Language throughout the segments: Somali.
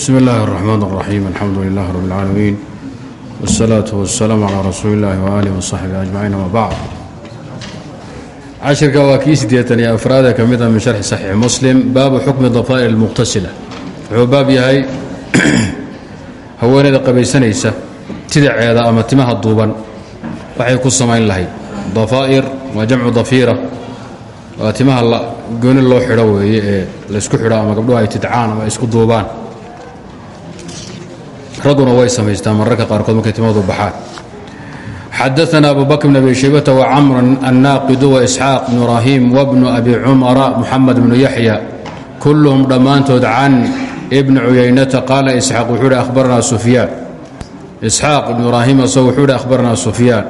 bsmi اllahi الرحman الرaxيim alxamdu lilah rb اlcaalamiin wالsalaaةu waالsalaam calى rasuuli اllahi waalih وصaxbi ajmaciin ama bacd cashirka waa kii siddeetan iyo afraada ka mid a min sharxi saxiix muslim baabu xukmi dafaa'ir اlmuqtasila wuxuu baab yahay haweeneyda qabaysanaysa tidaceeda ama timaha duuban waxay ku samayn lahayd dafaa'ir waa jamcu dafiira waa timaha gooni loo xidho weeye ee laysku xidho ama gabdhuhu ay tidcaan ama isku duubaan ragguna way samaystaan mararka qaarkood markay timadu baxaan. Xadaana abu bakr bn abi shaybata wacamr annaaqidu waisxaaq bn ibraahim wabnu abi cumara muxamed bnu yaxya kulluhum dhammaantood can ibni cuyaynata qaala isxaaq wuxuu hi ahbaranaa sufyaan. Isxaaq ibnu ibraahim asagoo wuxuu hi ahbaranaa sufyaan.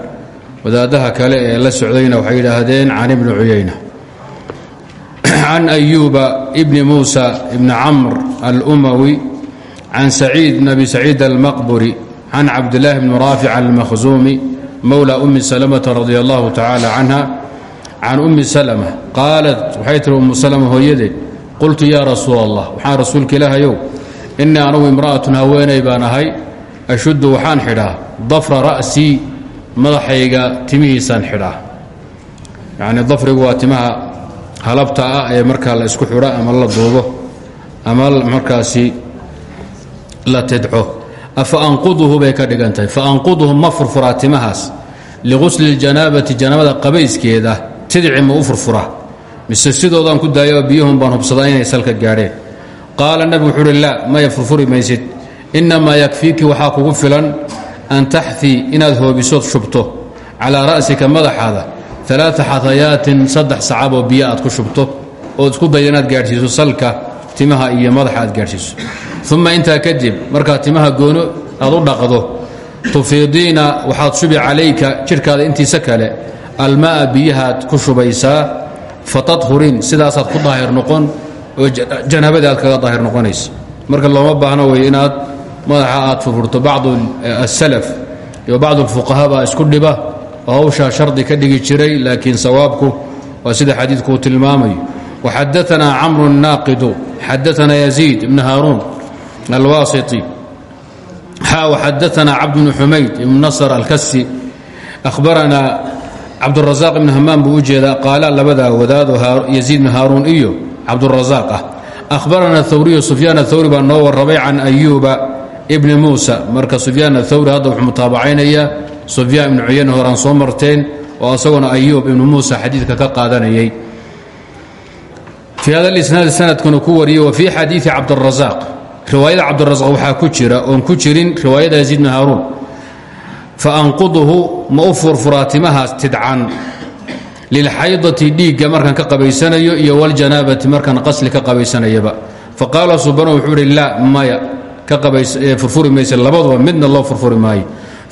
Wadaadaha kale ee la socdayna waxay yidhaahdeen can ibni cuyayna can ayuuba ibni muusa ibni camr alumawi can saciid bn abi saciid almaqburi can cabdillaahi bni raafic almakhzuumi mowla ummi salamata radi allahu tacaala canha can ummi salama qaalat waxay tihi ummu salama hooyadeed qultu yaa rasuul allah waxaan rasuulka ilaahayow innii anugu imra'atun haweenay baan ahay ashuddu waxaan xidhaa dafra ra'sii madaxayga timihiisaan xidhaa yacnii dafrigu waa timaha halabta ah ee markaa la isku xidho ama la duubo ama la tidco afa anquduhu bay ka dhigan tahay fa anquduhu ma furfuraa timahaas. Liqusli ljanaabati janaabada qabayskeeda tidci ma u furfuraa. Mise sidoodaan ku daayao biyuhun baan hubsadaa inay salka gaadheen. Qaala nebigu wuxuu uhi laa maya furfuri maysid. Innamaa yakfiiki waxaa kugu filan an taxfii inaad hoobisood shubto calaa ra'sika madaxaada. Alaaa xatayaatin saddex sacaboo biyo aad ku shubto. Ood isku daya inaad gaadhsiiso salka timaha iyo madaxa aad gaadhsiiso. Uma intaa kadib markaad timaha goono aad u dhaqdo tufiidiina waxaad shubi calayka jidhkaada intiisa kale alma'a biyahaad ku shubaysaa fatadhuriin sidaasaad ku daahir noqon oo janaabadii aad kaga daahir noqonaysa. Marka looma baahno wey inaad madaxa aad furfurto. Bacdu asalaf iyo bacdu alfuqahaa baa isku dhiba oo hawshaa shardi ka dhigi jiray laakiin sawaabku waa sida xadiidku uu tilmaamayo waxadaanaa camru naaqidu xadaanaa yaziid ibn haaruun alwaasiti xa waxadaanaa cabd bnu xumayd ibn nasr alkasi ahbaranaa cabdurazaq ibn hamaam buu u jeedaa qaala labadaa wadaado yaziid ibn haaruun iyo cabdurazaq ah ahbaranaa thawriyu sufyaan athawri baa noo warramay can ayuuba ibni muusa marka sufyaan athawri hadda wuxuu mutaabacaynayaa sufyaan ibnu cuyayna horaan soo marteen oo asaguna ayuub ibnu muusa xadiidka ka qaadanayay fii hada lisnaad sanadkuna ku wariyey wa fii xadiidi cabdirasaaq riwaayada cabdirazaq waxaa ku jira oon ku jirin riwaayada yaziid bn haaruun. Fa anquduhu ma u furfuraa timahaas tidcan lilxaydati dhiigga markaan ka qabaysanayo iyo waljanaabati markaan qasli ka qabaysanayaba. Fa qaala subano wuxuu ihi laa maya furfuri mayse labaduba midna loo furfuri maayo.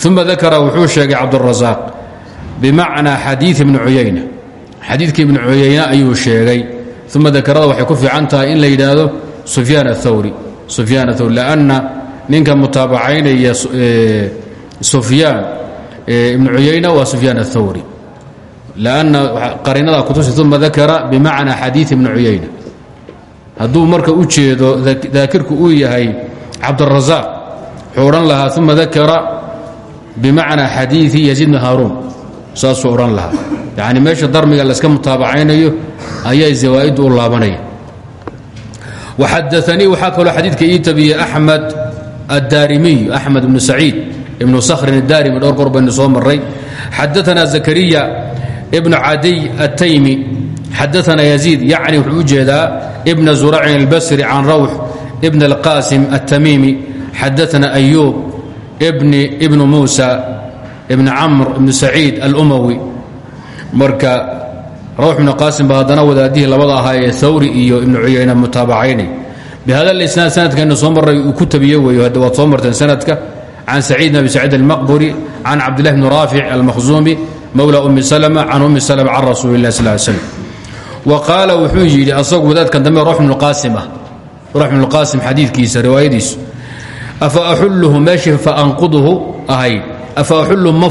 Uma dakara wuxuu sheegay cabdurasaaq bimacnaa xadiii ibni cuyayna xadiidkii ibni cuyayna ayuu sheegay uma dakarada waxay ku fiican tahay in la yidhaahdo sufyaan athawri sufyaan athawri lanna ninka mutaabacaynaya sufyaan ibnu cuyayna waa sufyaan athawri lanna qariinada kutusi uma dakara bimacnaa xadiii ibni cuyayna hadduu marka u jeedo daakirku uu yahay cabdurasaaq wuxuu odhan lahaa uma dakara bimacnaa xadiii yaziid bn haaruun. Saasuu odhan lahaa yacni meesha darmiga layska mutaabacaynayo ayay zawaa'iddu u laabanaya. Waxadaanii waxaa kaloo xadiidka ii tabiyey axmed addaarimiy axmed ibnu saciid ibnu sakhrin addaarimi dhowr goor baynu soo marray. Xadaanaa zakariya ibnu cadiy attaymi xadaanaa yaziid yacni wuxuu u jeedaa ibna zuracin albasri can rawx ibn alqaasim attamiimi xadaanaa ayuub ibnu muusa ibn camr ibnu saciid alumawi marka rawx ibnu qaasim ba haddana wadaadihii labada ahaa ee thawri iyo ibnu cuyayna mutaabacaynay bihada lisnaad sanadkaynu soo marray uu ku tabiye weeyo waad soo marteen sanadka can saciid bn abi saciid almaqburi can cabdillahi bni raafic almakhzuumi mowla ummi salma can ummi salma can rasuuli illahi sal wa qaala wuxuu yidhi asagu wadaadkan dambe rawx ibnu qaasim ah rawx ibnu qaasim xadiidkiisa riwaayadiisu afa axulluhu meeshii faanquduhu ahayd afa axulluhu ma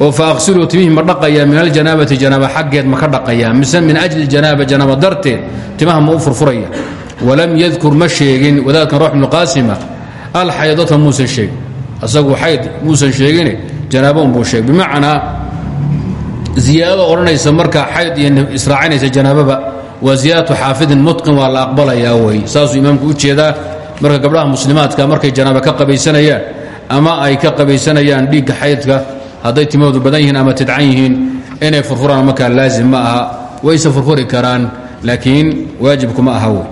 oo fa aqsiluu timihii ma dhaqayaa min aljanaabati janaaba xaggeed ma ka dhaqayaa mise min ajli janaaba janaaba darteed timaha ma u furfuraya. Walam yadkur ma sheegin wadaadkan ruux bnuqaasima alxaydata muusan sheegin. Asagu xayd muusan sheegine janaabo unbuu sheeg bimacnaa ziyaadada odhanaysa marka xayd iyo israacinaysa janaababa waa ziyaadatu xaafidin mutqin waa la aqbalayaa wey saasuu imaamku u jeedaa marka gabdhaha muslimaadka markay janaaba ka qabaysanayaan ama ay ka qabaysanayaan dhiigga xaydka hadday timahoodu badan yihiin ama tidcan yihiin inay furfuraan markaa laazim ma aha wayse furfuri karaan laakiin waajibkuma aha wey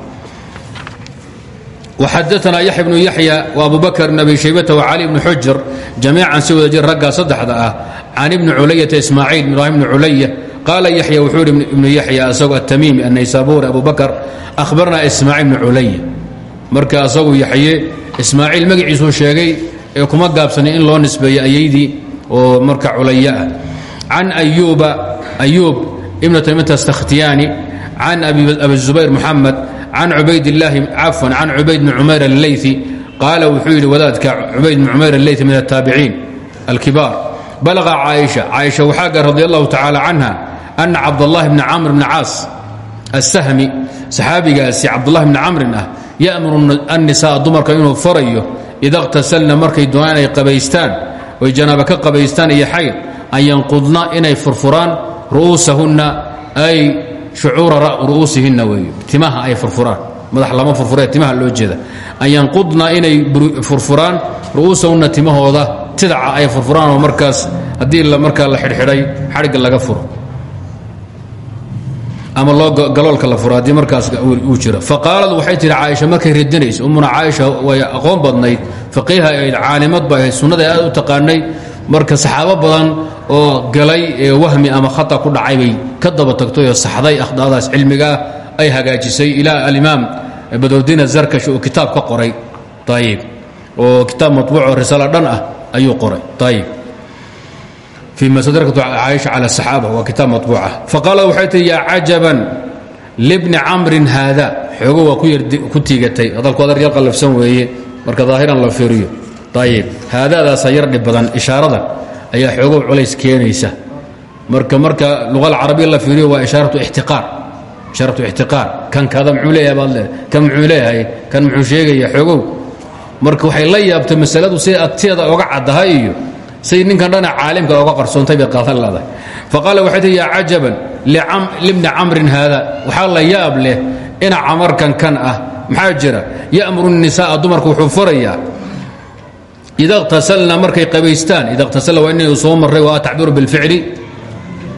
وxadثna yaحya بن yaحyى وabu bakr بn abi shaybta وcali بn xujr jamiican si wada jir raggaa saddexda ah can ibni culayata ismaaciil ibrahim bn culaya qaala yaxya wuxuu ihi ibnu yaxya asagoo atamiimi annaysaburi abu bakr ahbarna ismaaciil bn culaya marka asagu yaxye ismaaciil magaciisuu sheegay ee kuma gaabsanay in loo nisbeeyo ayaydii oo marka culaya ah. Can ayuba ayuub ibn tamimata astakhtiyaani can abi zubayr muxamed can cubaydlaahi cafwan can cubayd bni cumayr alleyi qaala wuxuu yidhi wadaadka cubayd bni cumayr alleyi min ataabiciin alkibaar balaqa caaisha caaisha waxaa gaar radi allahu tacaala canha ana cabdallahi bni camr bni caas assahmi saxaabigaasi cabdullahi bni camrin ah ya'muru annisaa dumarka inuu farayo ida اqtasalna markay doonaan qabaystaan oy janaaba ka qabaystaan iyo xayd an yanqudna inay furfuraan ru'uusahunna ay shucuura ru'uusihinna weeye timaha ay furfuraan. Madax lama furfuree timaha loo jeeda. An yanqudna inay furfuraan ru'uusahunna timahooda. Tidaca ay furfuraan oo markaas haddii markaa la xidhxidhay xadhigga laga furo ama loo galoolka la furo haddii markaas uu jiro. Faqaalad waxay tihi caaisha markay radinayso ummuna caaisha way aqoon badnayd. Faqiiha ayd caalimad ba ahayd. Sunnada aad u taqaanay. Marka saxaabo badan oo galay wahmi ama khata ku dhacay bay ka daba tagtay saxday akhdadaas cilmigaa ay hagaajisay. Ilaa alimaam badowdiin azarkash oo kitaab ka qoray. Ayib oo kitaab matbuuc oo risaalo dhan ah ayuu qoray. Ayib fii masadrakatu caaisha cala asaxaaba waa kitaab matbuuca faqaalad waxay tihi yaa cajaban libni camrin haada xoogo waa ku tiigatay hadalku adar yar qallafsan weeye marka daahiran la fiiriyo ayib haadaadaasa yar dhib badan ishaarada ayaa xoogow culays keenaysa marka marka luqa alcarabiya la fiiriyo waa ishaaratu ixtiqaar ishaaratu ixtiqaar kan kada muxuu leeyahay baad leedahay kan muxuu leeyahay kan muxuu sheegaya xoogow marka waxay la yaabtay masaladu siday agteeda oga caddahay iyo say ninkan dhana caalimka oga qarsoontay bay qaadan leedahay faqaala waxay tihi yaa cajaban libni camrin haada waxaa la yaab leh ina camarkan kan ah maxaa jira ya'muru الnisaءa dumarku wuxuu farayaa ida اqtasalna markay qabaystaan ida اqtasalna waa inaynu soo marray waa tacbiru biاlficli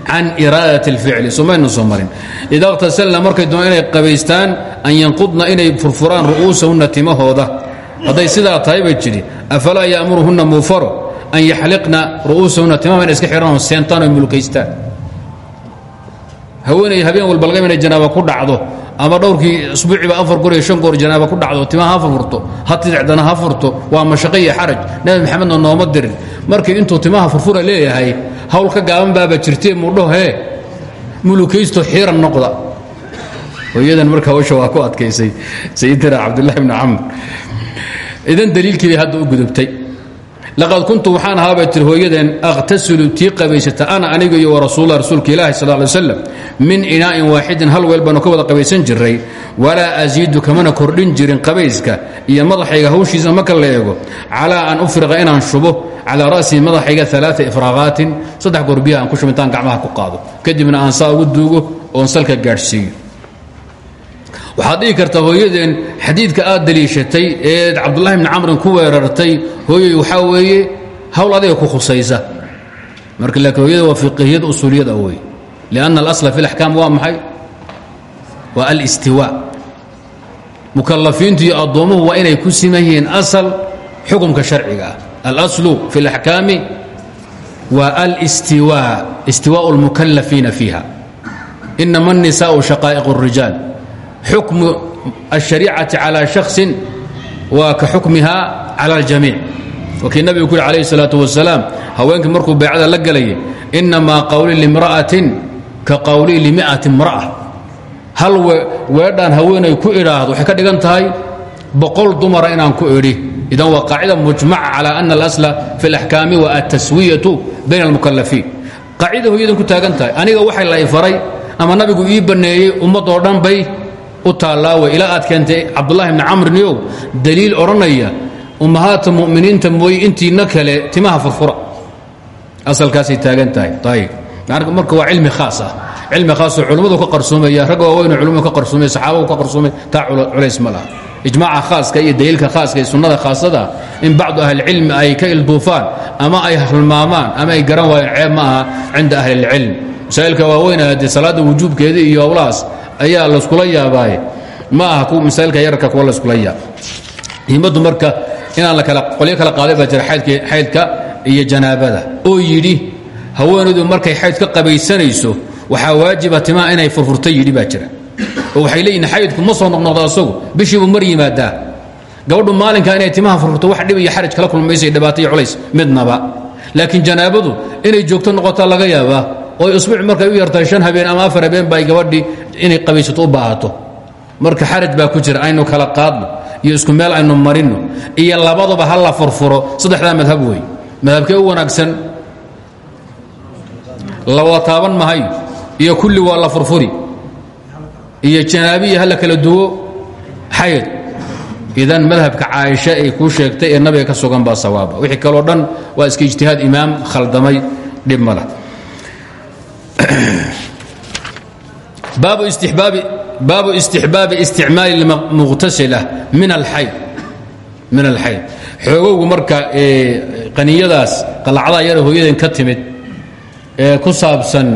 can iraadat اlficli somaynu soo marin ida اqtasalna markay doon inay qabaystaan an yanqudna inay furfuraan ru'uusahunna timahooda hadday sidaa tahay bay jidhi afalaa ya'muruhunna muufaro an yaxliqna ru'uusahunna timaha inay iska xidhaan oo seentaan oo mulkaystaan haweenay habeen walba laga inay janaaba ku dhacdo ama dhowrkii isbuuciiba afar goor iyo shan goor janaaba ku dhacdo timaha ha furfurto ha tidicdana ha furto waa mashaqo iyo xaraj nebi maxamedna nooma dirin markii intuu timaha furfura leeyahay hawl ka gaaban baaba jirtee muudhaho hee mulukaysto xiiran noqda hooyadan marka hawsha waa ku adkaysay sayidina cabdullahi bni camr idan daliilkii bay hadda u gudubtay laqad kuntu waxaan ahaa bay tiri hooyadeen aqhtasilu tii qabaysata ana aniga iyo warasuullah rasuulka ilaahi sal ly slam min inaa'in waaxidin hal weel baanu ka wada qabaysan jiray walaa asiidu kamana kordhin jirin qabayska iyo madaxayga hawshiisa marka la eego calaa an ufriqa inaan shubo calaa ra'sii madaxayga alaaa ifraaqaatin saddex goor biyaha aan ku shubo intaan gacmaha ku qaado kadibna aan saa ugu duugo oon salka gaadhsiiyo waxaad dhihi kartaa hooyadeen xadiidka aad daliishatay ee cabdullahi bni camrin ku weerartay hooyay waxaa weeye hawl adiga ku khusaysa marka laakiin hooyada waa fiqihiyada usuuliyada wey lianna alasla fi اlaxkaam waa maxay waa alistiwa mukalafiintu iyo addoommuhu waa inay ku siman yihiin asal xukumka sharciga ah alaslu fi اlaxkaami waa alistiwa istiwaaء اlmukalafiina fiiha inama الnisaءu shaqaa'iq الrijaal xukmu الشhariicati calى شhakhصi waa ka xukmiha calى اljamiic wakii nabigu ku yuri alayه الsalaaة wasalaam haweenkii markuu beecada la gelayay inamaa qowli limra'atin ka qowli limi'ati imra'a hal weedhaan haweenay ku idhaahdo waxay ka dhigan tahay boqol dumara inaan ku idhi idan waa qaacida mujmaca calى ana اlasla fi اlaxkaami wa ataswiyaةu bayna اlmukalafiin qaacida hooyadan ku taagan tahay aniga waxay la faray ama nabigu ii banneeyey ummadoo dhan bay u taallaawe ilaa aad keentay cabdulahi bni camriniyow daliil odhanaya ummahaata mu'miniinta mooye intiina kale timaha furfura. Asalkaasay taagan tahay. Ayib marka waa cilmi khaas ah. Cilmi khaasoo ka qarsoomaya ragga waaweyne culimmadu ka qarsoomay saxaabadu ka qarsoomay taa culays ma laha. Ijmaaca khaaska iyo daliilka khaaska iyo sunnada khaasada in bacdu ahlicilmi ay ka ilduufaan ama ay halmaamaan ama ay garan waayeen ceeb ma cinda ahlilcilm masaa'ilka waaweyn dee salaadda wujuubkeeda iyo howlahaas ayaa layskula yaabaaye ma aha masaa'ilka yararka kuwa layskula yaab. Muhiimaddu marka inaan la kala qaaday baa jira xaydka iyo janaabada. Oo yidhi haweenaydu markay xayd ka qabaysanayso waxaa waajiba timaa inay furfurta yidhi baa jira. Oo waxay leeyihiin xaydku ma soo noqnoqdo asagu bishiibuu mar gabadhu maalinka inay timaha furfurto wax dhib iyo kala kulmaysa dhibaato iyo culays midnaba. Laakiin janaabadu inay joogto noqotaa laga yaabaa oo isbuuc markay u yartahay shan habeen ama afar habeen bay gabadhii inay qabaysato u baahato. Marka xaraj baa ku jira aynu kala qaadno iyo isku meel aynu marinno iyo labaduba ha la furfuro. Saddexdaa madhab wey madhabkee u wanaagsan la wada taaban mahayo iyo kulli waa la furfuri iyo janaabiya ha la kala duwo xayd idan madhabka caaisha ay kuu sheegtay ee nabiga ka sugan baa sawaaba. Wixii kaloo dhan waa iska ijtihaad imaam khaldamay dhib ma lah baabu istixbaabi isticmaali muqtasila min alxayd xoogowgu marka qaniyadaas qalacdaa yara hooyaden ka timid ee ku saabsan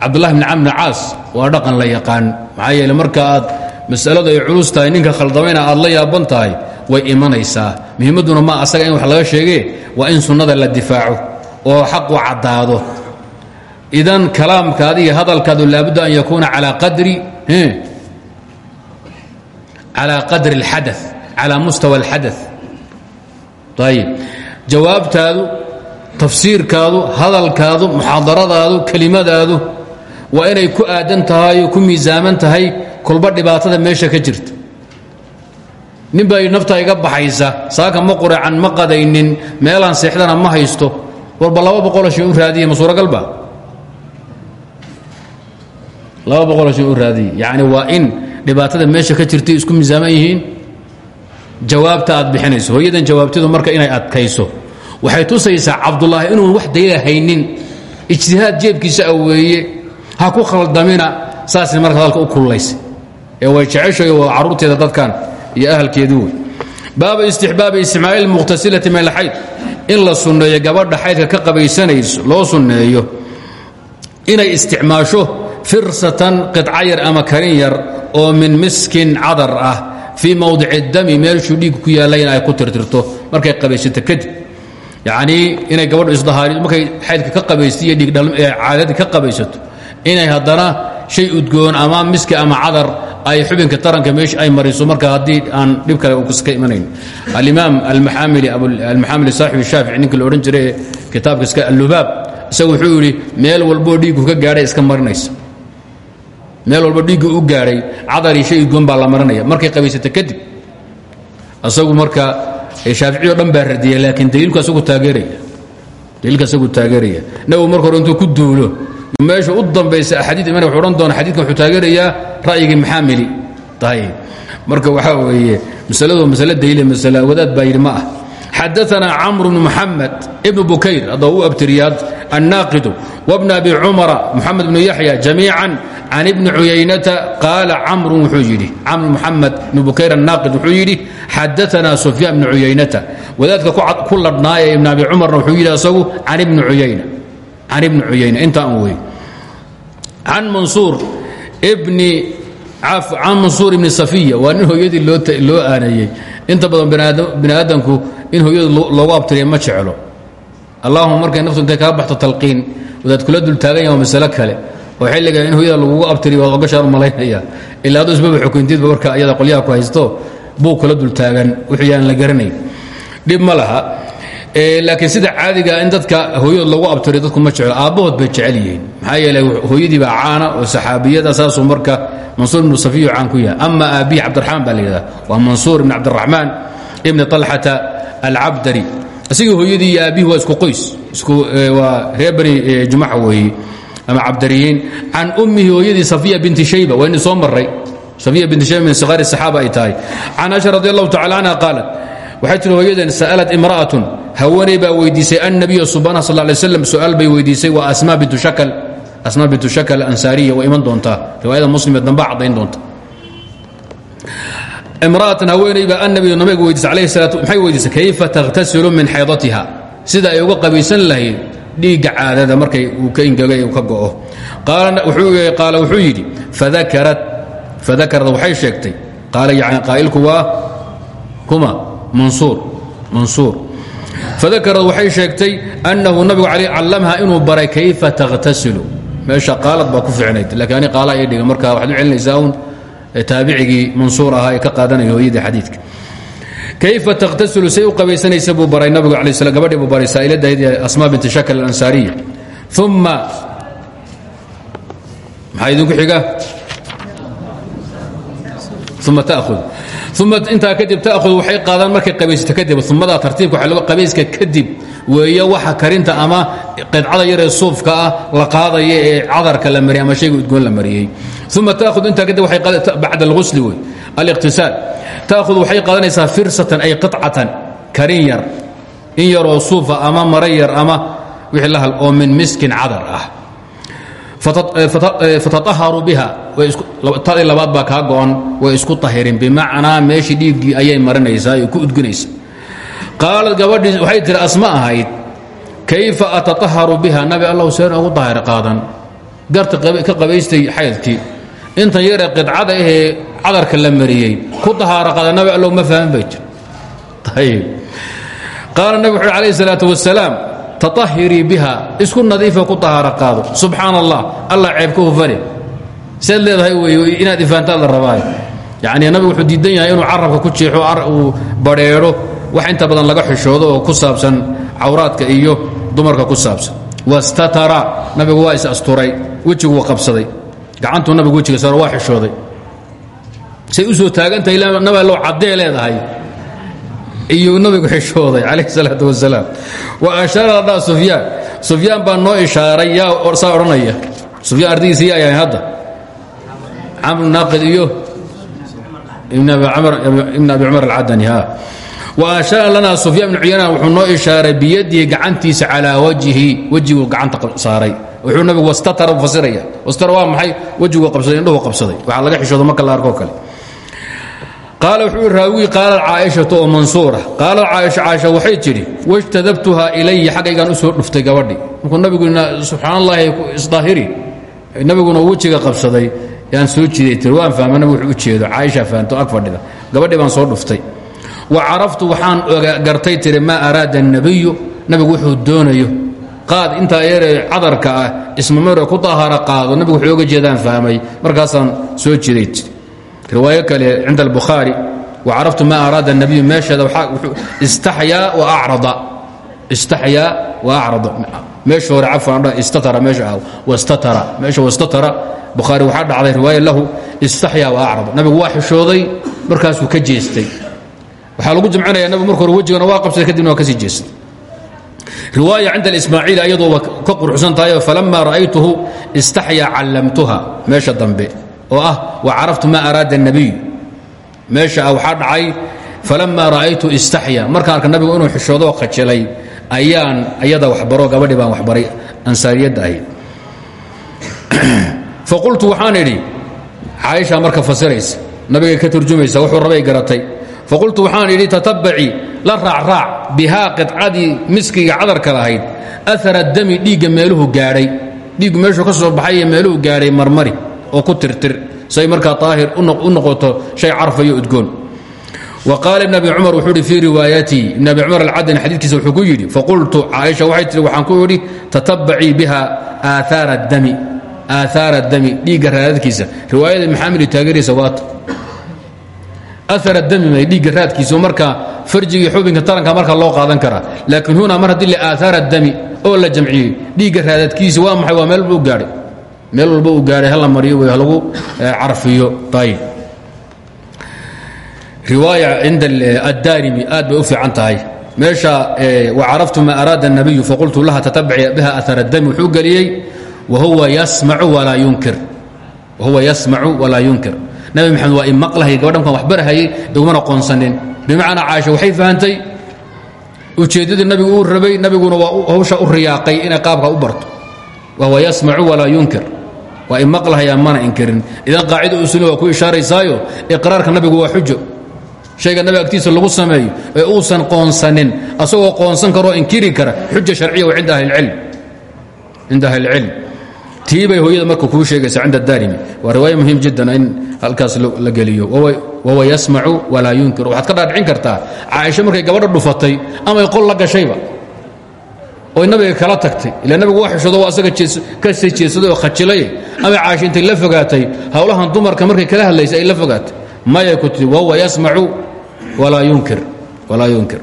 cabdullahi bni camr caas waa dhaqan la yaqaan. Maxaa yeele marka aad masaladu ay culus tahay ninka khaldamayna aad la yaaban tahay way imanaysaa. Muhiimadduna ma asaga in wax laga sheegee waa in sunnada la difaaco oo xaqu caddaado idan kalaamkaada iyo hadalkaadu laabudda an yakuuna calaa qadri calaa qadri اlxada calaa mustawa اlxada ayib jawaabtaadu tafsiirkaadu hadalkaadu muxaadaradaadu kelimadaadu waa inay ku aadan ku miisaaman tahay dhibaatada meesha ka jirta. Nin baa nafta iga baxaysa saaka ma qureecan ma qadaynin meelaan seexdana ma haysto. Warba laba boqoloo shay u raadiya ma suuragalba laba boqoloo shay u raadiya yacni waa in dhibaatada meesha ka jirtay isku miisaaman yihiin. Jawaabta aad bixinayso. Hooyadan jawaabteedu marka inay adkayso. Waxay tusaysaa cabdulaahi inuun wax dayla haynin. Ijtihaad jeebkiisa a weeye. Ha ku khaldamina. Saasay marka hadalka u kululaysay. Ee way jeceshayo waa carruurteeda dadkan iyo ahalkeedu wey. Baaba istixbaabi isticmaali muqtasilati min alxayd in la sunneeyo gabadha xaydka ka qabaysanayso loo sunneeyo. Inay isticmaasho firsatan qidca yar ama karin yar oo min miskin cadar ah fii mawdici dami meeshuu dhiiggu ku yaallayna ay ku tirtirto markay qabaysato kadib. Yacnii inay gabadhu isdahaari markay xaydka ka qabaysto iyo dhiigcaadadii ka qabaysato inay haddana shay udgoon ama miski ama cadar ay xubinka taranka meesha ay mariso marka haddii aan dhib kale ka imanayn. Alimaam almaxaamili saaxibu shaafici ninka la odhan jiray ee kitaabka iska allubaab isagu wuxuu yidhi meel walboo dhiiggu ka gaadhay iska marinaysa meel walba dhiigga u gaadhay cadari shay goon baa la maranaya. Markay qabaysata kadib asagu marka shaaficiyo dhan baa radiya laakiin daliilku asagu taageeraya daliilka asagu taageeraya. Nabigu marka hore intuu ku duulo meesha u dambaysa axaadiid iman wuxuu odhan doona xadiidkan wuxuu taageerayaa ra'yigii maxaa mili ayib marka waxaa weeye masaladu masale daliile masale wadaad baa yidhi ma ah. Xadaanaa camru bnu muxamed ibnu bukayr haddaba u abtiriyaad الnaaqidu وبن abi cumara mxamed بن yaحya جamيiعا can ibni cuyaynata qaala camru wuxuu yidhi camr mxamed bn bukayr الnaaqid wuxuu yidhi xadaثna sufyaan bn cuyaynata wadaadka ku ladhnaaya ibn abi cumarna wuxuu yidhi asagu can ibni uyayna can ibni cuyayna intaan wey can mansuur bni can mansuur ibni safiya waa nin hooyadii loo aanayey inta badan bini aadamku in hooyadu loogu abtiriya ma jeclo allahuma markay naftu intay kaa baxto talqiin wadaad kula dul taagan yaha masalo kale oo xilliga in hooyada lagugu abtiriyo waad ogashaan u malaynaya. Ilaa adu isbaba xukuntiidba marka ayada qolyaha ku haysto buu kula dul taagan wixii aan la garanay dhib ma laha. Laakiin sida caadiga in dadka hooyadood lagu abtiriyo dadku ma jeclo. Aabbahood bay jecel yihiin. Maxaa yeeley hooyadii baa caana oo saxaabiyada saasuu marka mansuur ibnu safiyo caan ku yahay. Ama aabbihi cabdiraxmaan baa la yidhahda waa mansuur ibn cabdiraxmaan ibni طalxata isagii hooyadii iyo aabbihi waa isku qoys. Waa reer bani jumaxa weeye ama cabdariyiin. Can ummihi hooyadii safiya binti shayba waa ini soo maray safiya binti shayb min siqaari saxaaba ay tahay. Can aisha radi allahu tacala canha qaalat waxay tiri hooyadan sa'alat imra'atun. Haweeney baa weydiisay annabiya subana sal lay slam su'aal bay weydiisay waa asmaa bintu shakal. Asmaa bintu shakal ansaariya waa iman doontaa. Riwaayada muslimee dambaa caddayn doonta imra'atan haweeney baa annabiyu nabiga weydiisay alayhi salaatu maxay weydiisay kayfa takhtasilu min xaydatiha sida ay uga qabaysan lahayd dhiigga caadada markay uu ka ingegay uu ka go'o. Qaala wuxuu yidhi fadakarad waxay sheegtay qaala yani qaa'ilku waa kuma mansuur mansuur. Fadakarad waxay sheegtay annahu nabigu al callamha inuu baray kayfa takhtasilu meesha qaalad baa ku ficnayd lakiin qaala ii dhiga marka waxaad u celinaysaa taabicigii mansuur ahaa ee ka qaadanaya hooyadii xadiidka. Kayfa takhtasilu say u qabaysanaysa buu baray nabigu alay slam gabadhii buu baray saa'iladahayd asmaa binti shakal alansaariya. Uma maxaa idinku xiga? Uma taud uma intaa kadib taud waxay qaadaan markay qabaysato kadib. Umadaa tartiibka waa lg qabayska kadib weeye waxa karinta ama qidcada yaree suufka ah la qaadaya ee cadarka la mariyay ama shayga udgoon la mariyey uma taud intaa kadib bacda alghusli wey aliqtisaal taud waxay qaadanaysaa firsatan ay qicatan karin yar in yaroo suufa ama mara yar ama wixii lahal oo min miskin cadar ah fataaharuu biha tadii labaad baa kaa go'an way isku tahirin bimacnaa meeshii dhiiggii ayay marinaysaa ay ku udgunaysa qaalad gabadhii waxay tihi asma ahayd kayfa atataharu biha nabi allahu seen ugu daahir qaadan garta ka qabaystay xaydkii intan yaree qidcada ahee cadarka la mariyey. Ku dahaaro qaada nabi allow ma fahmin bay jir ayib qaala nabi wuxuui alayh salaatu wasalaam taahirii biha. Isku nadiifa ku ahaaro qaado. Subxaan allah allah ceeb ka hufane seed leedahay wey inaad ifaantaad la rabaayo. Yani nabigu wuxuu diidan yahay inuu carabka ku jeexo uu badheedho wax inta badan laga xishoodo oo ku saabsan cawraadka iyo dumarka ku saabsan. Wastatara. Nabigu waa is asturay. Wejiguu qabsaday gacantuu nabigu wejiga saro waa xishooday. Say u soo taagantahay nabi allow caddee leedahay. Iyuu nabigu xishooday calayh salaatu wasalaam. Wa ashaara hadhaa sufyaan. Sufyaan baa noo ishaaray yaa saa odhanaya. Sufyaan ardaygiisa yaa yahay hadda. Camr naaqid iyo ibn abi cumar alcadani ha wa ashaara lanaa sufyaan ibn cuyana wuxuu noo ishaaray biyadihi gacantiisa calaa wajhi wejiguu gacanta saaray wuxuu nabigu wastatara fasiraya. Wastatara waa maxay? Wejiguu qabsaday indhuhu qabsaday. Waxaa laga xishooda marka la arkoo kale. Qaal wuxuu raawii qaalad caaishatu oo mansuura. Qaalad caaisha caaisha waxay tidhi wajtadabtuha ilaya xaggaygaan u dhuftay gabadhii. Markuu nabiguna subxaan allahi isdaahiri. Nabiguna wejiga qabsaday yaan soo jiday. Tir waan fahma nabig wuxuu jeedo. Caaisha fahanto ag gabadhii baan soo dhuftay. Wa caraftu waxaan gartay tiri maa araada الnabiyu nabigu wuxuu doonayo qaad intaa yaree cadarka ah ismamare ku dahaara qaado nabigu wuxuu oga jeedaan fahmay markaasaan soo jiday riwaayo kale cinda albukhaari wacaraftu ma araada الnabiyu meesheeda istaxyaa waacrada istaxyaa waacrada meesha hore cafan istatara meesha ah wastatara meesha wastatara. Bukhaari waxaa dhacday riwaaya lahu istaxyaa waacrada nabigu waa xishooday markaasuu ka jeestay. Waxaa lagu jamcinaya nabigu marka hore wejigana waa qabsaday kadibna waa ka sii jeestay riwaaya cinda ismaaciili ayadooba ka quruxsan tahayo falamma ra'aytuhu istaxya callamtuha. Meesha dambe oo ah wa caraftu maa araada الnabiy meesha ah waxaa dhacay falamma ra'aytu istaxya. Markaan arka nabigu inuu xishoodoo khajilay ayaan ayada waxbaro gabadhi baan waxbaray ansaariyadda ahayd. Faqultu waxaan idhi caaisha marka fasiraysa nabigay ka turjumaysa wuxuu rabay garatay faqultu waxaan idhi tatabacii la raacraac bihaa qidcadii miskiga cadarka lahayd aara dami dhiigga meeluhu gaadhay dhiiggu meeshuu ka soo baxay meeluhu gaadhay marmari oo ku tirtir say markaa aahir u noqoto shay carfayo udgoon wa qaala ibn abi cumar wuxuu hi fii riwaayatii ibn abi cumar alcadani xadiidkiisa wuxuu ku yidhi faqultu caaisha waxay tihi waxaan ku idhi tatabacii biha aahaara dami aahaara dami aara dami may dhiigga raadkiisa markaa farjigii xubinka taranka marka loo qaadan karaa laakiin huna mar haddii aahaara dami oo la jamciyey dhiigga raadadkiisa waa maxay? Waa meel buu gaadhay. Meel walba uu gaahay hala mariyo w lagu carfiyo. Ayb riwaaya cinda addaarimi aad bay u fiican tahay. Meesha wacaraftu ma araada الnabiyu faqultu laha tatabaci biha aar dami wuxuu geliyey wahuwa yasmacu walaa yunkir nabi maxamed waa imaqlahay gabadhankan wax barhayay igumana qoonsanin. Bimacnaa caaisha waxay fahantay ujeeddadii nabigu uu rabay nabiguna waa hawsha u riyaaqay inay qaabka u barto. Wahuwa yasmacu walaa yunkir. Waa imaqlahayaa mana inkirin. Idan qaacida usuli waa ku ishaaraysaayo iqraarka nabigu waa xujo. Shayga nabiga agtiisa lagu sameeyo ee uusan qoonsanin asagoo qoonsan karoo inkiri kara xuja sharciya wa cinda ahlicilm cinda ahlicilm tii bay hooyada marka kuu sheegaysa cinda daarimi waa riwaaya muhiim jiddan in halkaas la geliyo. Wahuwa yasmacu walaa yunkir waxaad ka dhaadhicin kartaa caaisha markay gabadha dhufatay amay qol la gashayba. Oy nabiga kala tagtay. Ila nabigu waa xishoodo waa asaga ka sii jeedsaday oo khajilay. Amay caaisha intay la fogaatay howlahan dumarka markay kala hadlaysay ay la fogaatay. Maya ku tii wahuwa yasmacu walaa yunkir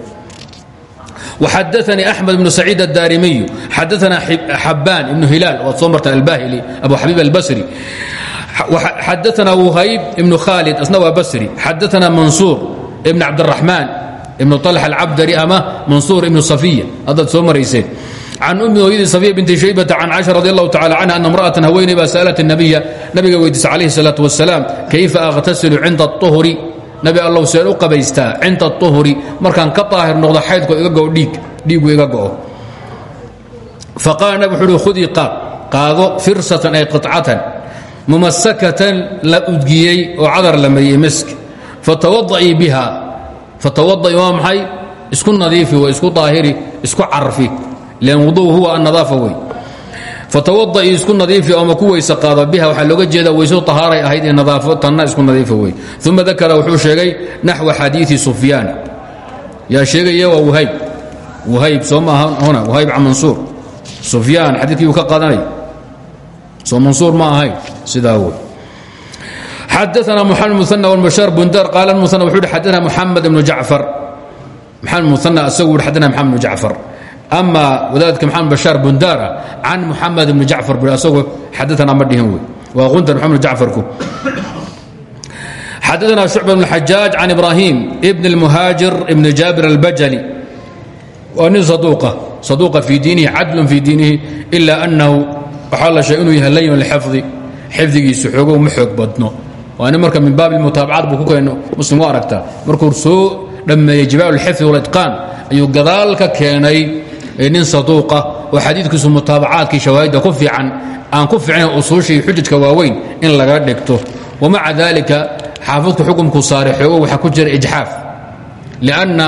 xadaanii axmed ibnu saciid addaarimiyu xadaanaa xabaan ibnu hilaal waad soo marta albahili abu xabiib albasri. Xadaanaa wuhayb ibnu khaalid asna waa basri. Xadaanaa mansuur ibn cabdiraxmaan ibnu alxa alcabdari ama mansuur ibnu safiya. Haddaad soo marayseen can ummi hooyadii safiya binti shaybata can caisha radi allahu tacala canha ana imra'atan haweeney baa sa'alat nabiya nabiga weydiisa calayhi salaatu wasalaam kayfa akhtasilu cinda aطuhri nabi allow seen u qabaystaa cinda uhri markaan ka daahir noqdo xaydko iga goo dhiig dhiigu iga go'o faqaala nabig wuxu uhi khudii qaad qaado ay qicatan mumasakatan la udgiyey oo cadar la misk. Fatawadaii biha fatawada'i waa maxay? Isku nadiifi wa isku daahiri isku carfi. Lian wuduu huwa annadaafa wey fatawadaii isku nadiifi ama ku weyse qaada biha waxaa looga jeeda weyso tahaaray ahayd ee nadaafo isku nadiifa wey uma dakara wuxuu sheegay naxwa xadiii sufyaan. Yaa sheegaya waa whayb whayb soo maaha huna whayb can mansuur. Sufyaan ka qaadanay soo mansuur ma ahayn sidaa wey xadaana muxamed muana wlbashaar bundar qaala muana wuxuu hi xadana muxamed ibnu jacfar. Maxamed muana asagu wuhi xadana ama wadaadka maxamed bashaar bundaara can muxamed bni jacfar bu asagoo xadaanaa ma dhihin wey waa qunta mxamed jacarku xadaanaa shucba bn xajaaj can ibraahim ibn اlmuhaajir ibn jaabir albajali waa nin saduuqa saduuqa fii diinihi cadlun fii diinihi ilaa annahu waxaa la sheegay inuu yahay layin lxifdi xifdigiisu xoogow ma xoog badno waa nin marka min baab mutaabacaad buu ku keeno muslim u aragtaa markuu soo dhammeeyey jibaalu xifdi waliqaan ayuu gadaal ka keenay nin saduuqa oo xadiidkiisu mutaabacaadkii shawaahidda ku fiican aan ku fiicnayn usuushii xujajka waaweyn in laga dhigto. Wamaca dalika xaafidku xukumku saaray xoogo waxaa ku jira ijxaaf. Lianna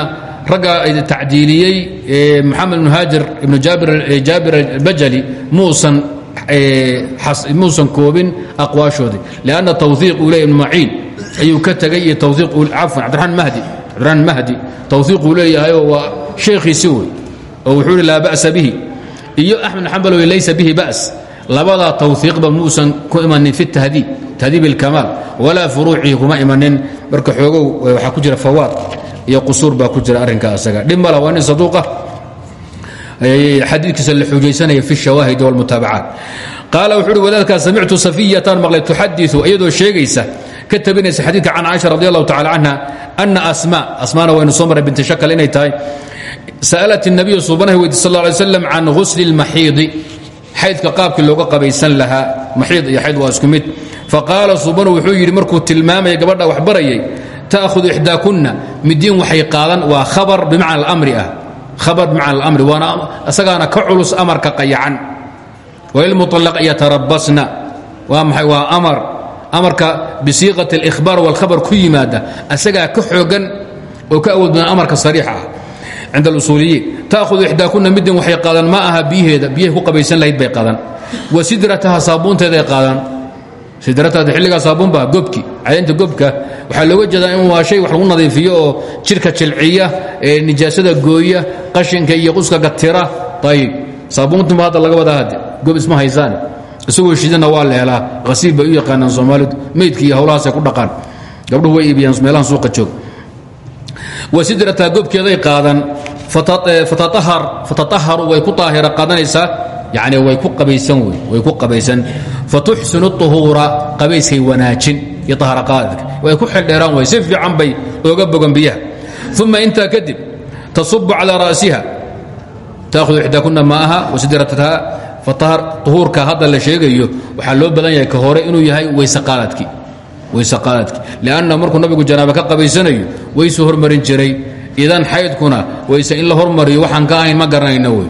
ragga tacdiiliyey moxamed ibnu haajir ibnu jaabir albajali muusan muusan koobin aqwaashoodii lianna tawhiiq uu leeya ibnu maciin ayuu ka tegay iyo tawhiiq cafwan cabdiraxmaan mahdi cabdiraxmaan mahdi. Tawhiiquu leeyahayoo waa sheekhiisi wey oo wuxuu hi laa bihi. Iyo axmed xambal wy laysa bihi ba's labadaa tawhiiqba muusan ku imanin fi tahdiib tahdiib ilkamaal walaa furuucihi kuma imanin. Marka xoogow waxaa ku jira fawaad iyo qusuur baa ku jira arrinka asaga. Dhib mala waa nin saduuqa. Xadiidkiisa la xujaysanaya fi shawaahid wاlmutaabacaat qaala wuxuu uhi samictu safiyatan maqlay tuxadiu iyadoo sheegaysa ka tabinaysa xadiidka can caaisha radi allahu tacala canha asma asmaana waynu soo marray shakal inay tahay sa'alat الnabiyu suubanahi weydi sal ه alay slam can husli اlmaxiidi xaydka qaabkii looga qabaysan lahaa maxiid iyo xayd waa isku mid faqaala suubanu wuxuu yidhi markuu tilmaamaya gabadha wax barayay ta'hudu ixdaakunna midiin waxay qaadan waa khabar bimacna اlamri ah khabar bimacna اlamri waana isagaana ka culus amarka qayacan walilmuطalaq yatarabasna waa maxay waa amar amarka bisiiqati اlihbaar wاlkhabar ku yimaada asagaa ka xoogan oo ka awood badan amarka sariixa ah cinda alusuuliyiin. ta'hudu ixdaakuna midin waxay qaadan ma aha biyaheeda biyahay ku qabaysan lahayd bay qaadan. Wa sidrataha saabuunteeday qaadan. Sidrataada xilligaa saabuun baa gobki cadaynta gobka. Waxaa looga jeedaa in waa shay wax lagu nadiifiyo oo jidhka jilciya ee nijaasada gooya qashinka iyo quskaga tira. Ayib saabuuntuma hadda laga wadaa hadde gob isma haysaane isagoo shidana waa la helaa. Hasiib bay u yaqaanaan soomaalidu. Meydka iyo ku dhaqaan. Gabdhuhu way iibiyaan meelahan suuqa joog wasidrataa gobkeeday qaadan. Fataaharu way ku aahira qaadanaysaa yani way ku qabaysan wey way ku qabaysan. Fatuxsinu uhuura qabayskay wanaajin iyo aharaqaadka way ku xeldheeraan way si fiican bay oga bogan biyaha. Uma intaa kadib tasubu calaa ra'siha taahud ixdaakuna maaha wasidrataha uhuurka hadda la sheegayo waxaa loo badan yahay ka hore inuu yahay weyse qaadadkii weyseqaadkii lianna markuu nabigu janaaba ka qabaysanayo weysuu hormarin jiray. Idan xaydkuna weyse in la hormariyo waxaan ka ahayn ma garanayno wey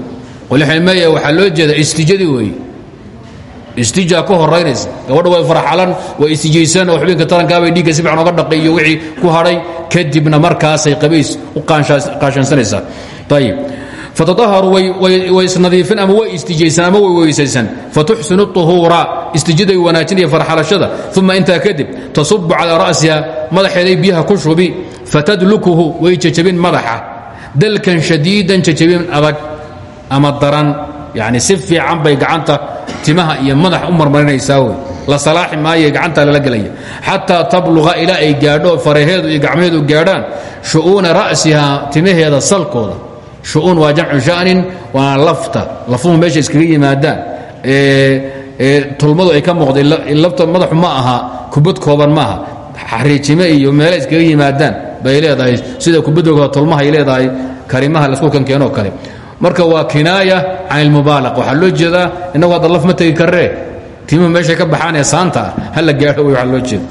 qolxilmeeya waxaa loo jeeda istijadii weeye istija ka horaynaysa gabadha way farxalan way istijaysan oo xubinka tarankaabay dhiigga si fiican oga dhaqay iyo wixii ku hadhay kadibna markaasay qabays u qaashansanaysaa ayib fataaharu way isnadiifin ama way istijaysan ama way weysaysan. Fatuxsinu uhuura istijaday wanaajinaya farxalashada uma intaa kadib tasubu calaa ra'siha madaxeeday biyaha ku shubi fatadlukuhu way jajabin madaxa. Dalkan shadiidan jajabin adag ama daran yani si fiican bay gacanta timaha iyo madax u marmarinaysaa wey. La salaaxi maayo gacanta lala gelaya. Xataa tabluqa ilaa ay gaadho faraheedu iyo gacmaheedu gaadhaan shu'uuna ra'siha timaheeda salkooda. Shu'uun waa jamcu sha'nin lafta. Lafuhu meesha iskaga yimaadaan tulmadu ay ka muuqda lafta madaxu ma aha kubad kooban maaha xariijime iyo meele iskaga yimaadaan bay leedahay. Sida kubadooga tulmahay leedahay karimaha lasku kankeenoo kale. Marka waa kinaaya can ilmubaalaqa waxaa loo jeedaa innagu hadda laf ma tegi karree timuhu meeshay ka baxaanee saanta ah ha la gaadho wey waxaa loo jeeda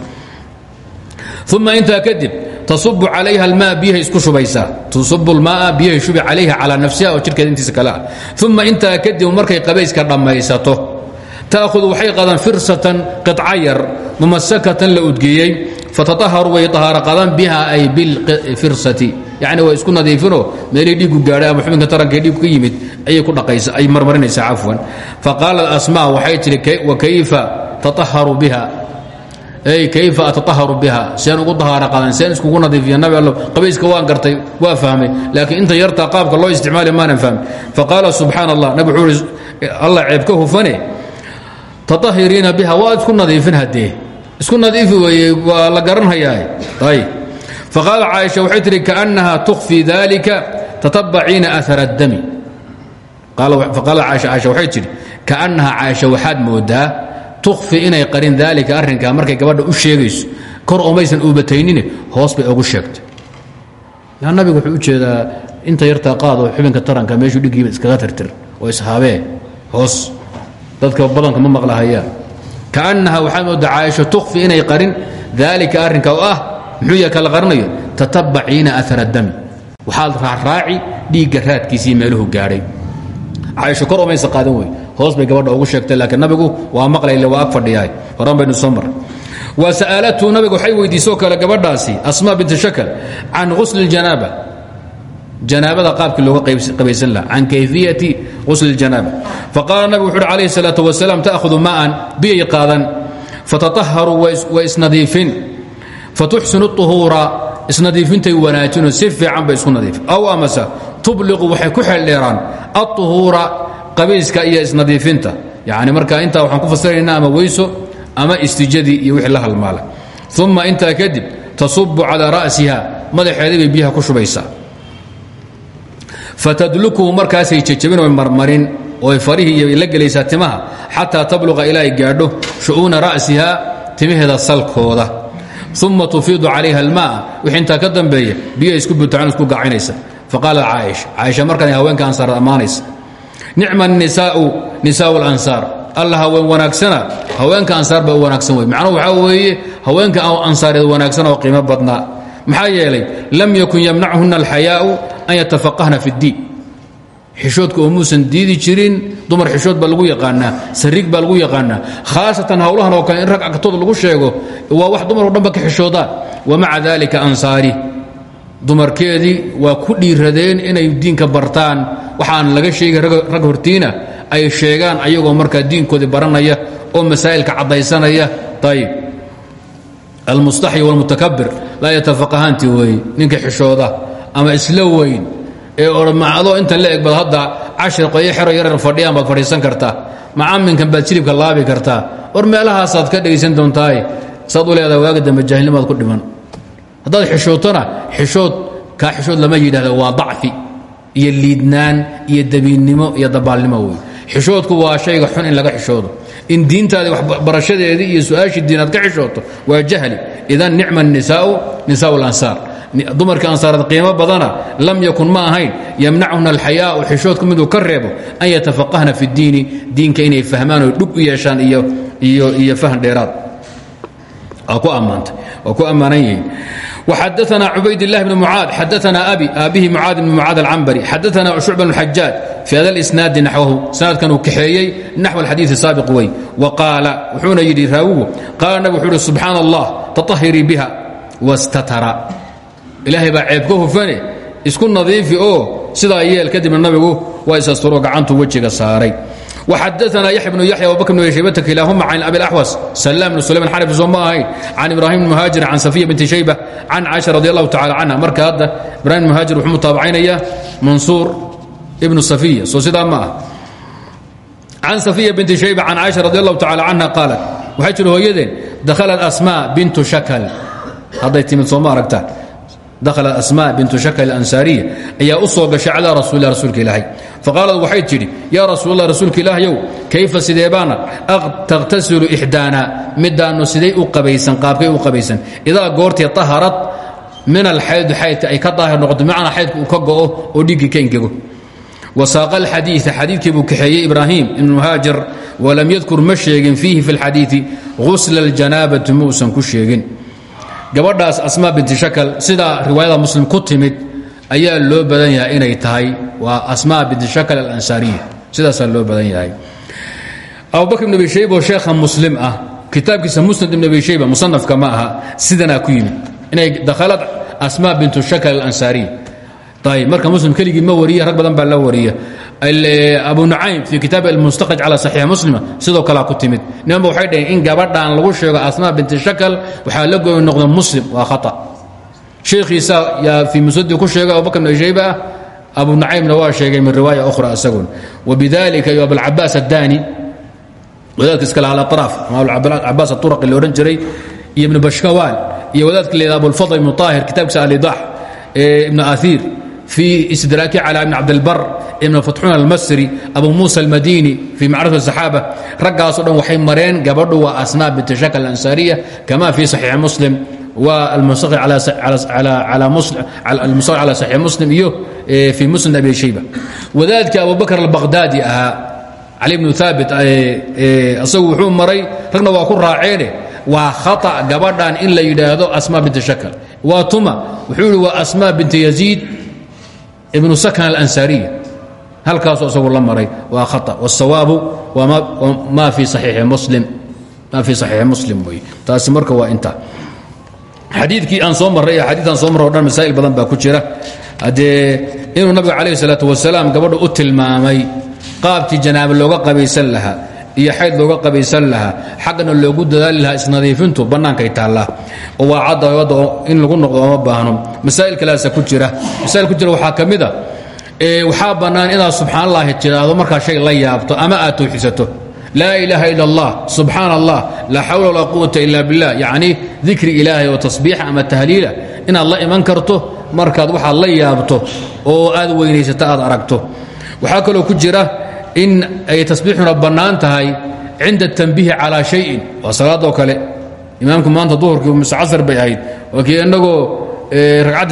uma intaa kadib tasubu calayha almaa biyahay isku shubaysaa. Tusubu lmaaa biyahay shubi calayha calaa nafsiha oo jidhkeeda intiisa kale ah. Uma intaa kadib markay qabayska dhammaysato ta'hudu waxay qadaan firsatan qiطca yar mumasakatan la udgeeyey fataaharu way ahaaro qadan biha ay bilfirsati yani waa isku nadiifinoo meelii dhiigu gaadhay ama xubinka tarankae dhiigu ka yimid ayay marmarinaysaa cafwan. Faqaalat asma waxay tihi wakayfa taaharu biha? Ay kayfa ataaharu biha? Seen ugu dahaara qadan seen iskugu nadiifiya nabi allo qabayska waan gartay waa fahmay laakiin inta yartaa qaabka loo isticmaali maanan fahmin. Faqaala subxaana allah nabi wuxuu ihi allah ceeb ka hufane taahiriina biha waa isku nadiifin haddee isku nadiifi weeye waa la garanhayaa faqaala caaisha waxay tihi kaannaha tukfii dalika tatabaciina aar اdami faqaala caaisha waxay tidhi kaannaha caaisha waxaad moodaa tukfi inay qarin daalika arrinkaa markay gabadha u sheegayso. Kor omaysan uubataynin hoos bay ogu sheegtay. Lan nabigu wuxuu u jeedaa inta yartaa qaado xubinka taranka meeshuu dhigiiba iskaga tirtir. Oo ishaabee hoos dadka badanka ma maqlahayaan. Kaannaha waxaad moodaa caaisha tukfi inay qarin. Daalika arrinka oo ah muxuu ya kala qarinayo? Tatabaciina aar dami waxaad raaraaci dhiigga raadkiisii meeluhu gaadhay. Caaisho kor omaysa qaadan wey hoos bay gabadha ugu sheegtay laakiin nabigu waa maqlayle waa ag fadhiyahay horan baynu soo mar wa sa'aalatu nabiga waxay weydiisoo kale gabadhaasi asma binti shakal can ghusli اljanaaba janaabada qaabkii looga qabaysan laha can kayfiyati faqaala nabig wuxu uhi calayhi salaat wasalaam ta'hudu ma'an biyay qaadan fatataharu wa isnadiifin fatuxsinu uhuura isnadiifintay wanaajino si fiican bay isu nadiif aw amase tubliqu waxay ku xeeldheeraan aطuhuura qabayska iyo isnadiifinta yani marka intaa waxaan ku fasirayna ama weyso ama istijadii iyo wixii la halmaala uma intaa kadib tasubu calaa ra'siha madaxeedabay biyaha ku shubaysaa fatadlukuhu markaasay jajabin oy marmarin ooy farihii la gelaysaa timaha xataa tabluqa ilaa ay gaadho shu'uuna ra'siha timaheeda salkooda. Uma tufiidu calayha almaa wixii ka dambeeya biyo isku butacan isku gacinaysa. Faqaalat caaisha caaisha markan haweenka ansaarad ammaanaysa. Nicma nisaau nisaau lansaar alla haween wanaagsana haweenka ansaar baa wanaagsan wey macnuhu waxaa weeye haweenka ansaareed wanaagsan oo qiimo badnaa. Maxaa yeelay lam yakun yamnachuna alxayaau an yatafaqahna fi اddiin xishoodka oo muusan diidi jirin dumar xishood baa lagu yaqaanaa sariig baa lagu yaqaanaa. Khaasatan hawlahan oo kale rag agtooda lagu sheego waa wax dumaroo dhanba ka xishoodaan. Wamaca dalika ansaari. Dumarkeedii waa ku dhiiradeen inay diinka bartaan. Waxaan laga sheegay rag hortiina ay sheegaan ayagoo markaa diinkoodii baranaya oo masaa'ilka caddaysanaya. Ayib almustaxyi walmutakabir laa yatafaqahaanti weeye ninka xishooda ama isla weyn ee odhamacdo inta la eg baad hadda cashir qoyo xero yarar fadhiyaan baad fadhiisan kartaa macaminkan baad jilibka laabi kartaa war meelahaasaad ka dhegaysan doontaaye saad u leedaha waaga dambe ku dhiman. Haddaad xishootona xishood kaa xishood lama yidhahda waa dacfi iyo liidnaan iyo dabiinnimo iyo dabaalnimo wey xishoodku waa shayga xun in laga xishoodo. In diintaadii waxbarashadeedii iyo su'aashii ka xishooto waa jahli. Idan nicma nisaau nisaau lansaar dumarkii ansaareed qiimo badana lam yakun ma ahayn yamnachuna alxayaau xishoodku miduu ka reebo an yatafaqahna fi اdiini diinka inay fahmaan oo dhug u yeeshaan iyo iyo iyo fahan dheeraad ku ammaantay waa ku ammaanan yihiin وxadثna cubayd الlah بن mعاad xadثna abi aabihi mعاad بن mعاad الcambri xadثna شhucba بن xajاaj في hada الإsnaadi naxwahu sanadkan uu kaxeeyey naxو الxadiiث saabiq wey وqaala wuxuuna yidhi raawigu qaala nabig wuxuu uhi subxaan الlah تطahirii biha واstatara ilaahay baa ceeb ka hufane isku nadiifi oo sidaa yeel kadibna nabigu waa isasturo gacantuu wejiga saaray وxadثna yaحya بن yaحya وbكر بن shaybta kilaaهuma can abi الأxوaص سلام بن سليman xarف soo ma ahayn can ibrahim بن مhاaجir can saفiya binti شhaybة can caiشha رضي الlahu taعalى canha marka hadda ibrahim بن مhاaجir wuxuu mutaabacaynaya mansuur ibnu safiya soo sidaa ma ah can safiya binti shayba can caiشha رضي الlahu taعalى canha qaalat waxay jiri hooyadeen dakhalat asmاء bintu shakl hadday timid soo ma aragtaan dakhalat asma bintu shakl alansaariya ayaa u soo gashay calaa rasuulilah rasuulka ilaahay faqaalad waxay tidhi yaa rasuulallah rasuulka ilaahyow kayfa sidee baana taqhtasilu ixdaana midaannu siday u qabaysan qaabkay u qabaysan idaa goortii taharat min alxaydi xaydka ay ka daahir noqoto bimacnaa xaydka uu ka go'o oo dhiiggii ka ingego wasaaqa alxadiia xadiidkii buu kaxeeyey ibraahim ibnu muhaajir walam yadkur ma sheegin fiihi fi lxadiidi ghusla aljanaabati muusan ku sheegin gabadhaas asmaa binti shakal sidaa riwaayada muslim ku timid ayaa loo badan yahay inay tahay. Waa asmaa binti shakal alansaariya sidaasaa loo badan yahay. Abubakr ibn abi oo sheekha muslim ah kitaabkiisa musnad ibn abi shayba musanafka aha sidanaa ku yimid. Inay dakhalad asmaa bintu shakal alansaariya ayb marka muslim keligii ma wariya rag badan baa la wariya abu nucaym fii kitaab almustakhraj cala saxiix muslima sidoo kalea ku timid nimanba waxay dhaheen in gabadhaan lagu sheego asmaa binti shakal waxaa la goyn noqda muslim waa khata sheekhiisa yaa fii musadi ku sheegay abubakr bn shayba ah abu nucaymna waa sheegay min riwaaya ukhra isagun wabidalika iyo abulcabaas addaani wadaadkiis kale alaraaf cabaas aturaqi la odhan jiray iyo ibnu bashkawaal iyo wadaadka la abulfadl ibnu aahir kitaabkiisa alidaax ibnu ahiir fii istidraaki cala ibni cabdilbar ibn fatxuun almasri abu muusa almadini fii macrifat asaxaaba raggaasoo dhan waxay mareen gabadhu waa asnaab bint shakl alansaariya kama fii saxiixi muslim wa almusaqi cala saxiix muslim iyo eh, fii muslim abi shayba. Wadaadkii abubakr albaqdaadi ahaa cali bnu aabit eh, eh, asagu wuxuu maray ragna waa ku raaceene waa khata gabadhan in la yidhaahdo asma bint shakl waa tuma wuxuu yihi asma bint yaziid ibnu sakan alansaariya halkaasuu isagu la maray waa khaa wاsawaabu ma fii saxiixi muslim ma fii saxiixi muslim wey taasi marka waa inta xadiidkii aan soo marray iyo xadiiaan soo marray o dhan masaa'il badan baa ku jira haddee inuu nabigu calayh الsalaaة wasalaam gabadha u tilmaamay qaabkii janaaba looga qabaysan lahaa iyo xayd looga qabaysan lahaa xaggana loogu dadaali lahaa isnadiifintu bannaankay taallaa oo waa cadda in lagu noqdo ooma baahno masaa'il kalaasa ku jira masaa'il ku jira waxaa ka mid a waxaa bannaan inaad subxaan allahi tidhaahdo markaa shay la yaabto ama aad towxisato laa ilaaha ila allah subxaan allah laa xawla walaa quwata billah yacni dikri ilaahay oo tasbiixa ama tahliila inaad la iman karto markaad waxaad la yaabto oo aad weynaysato aad aragto. Waxaa kaloo ku jira in ay tasbiixuna bannaan tahay cinda اtanbiihi calaa shayin. Waa salaadoo kale. Imaamku maanta duhurkii mise casar bay ahayd. Waa kii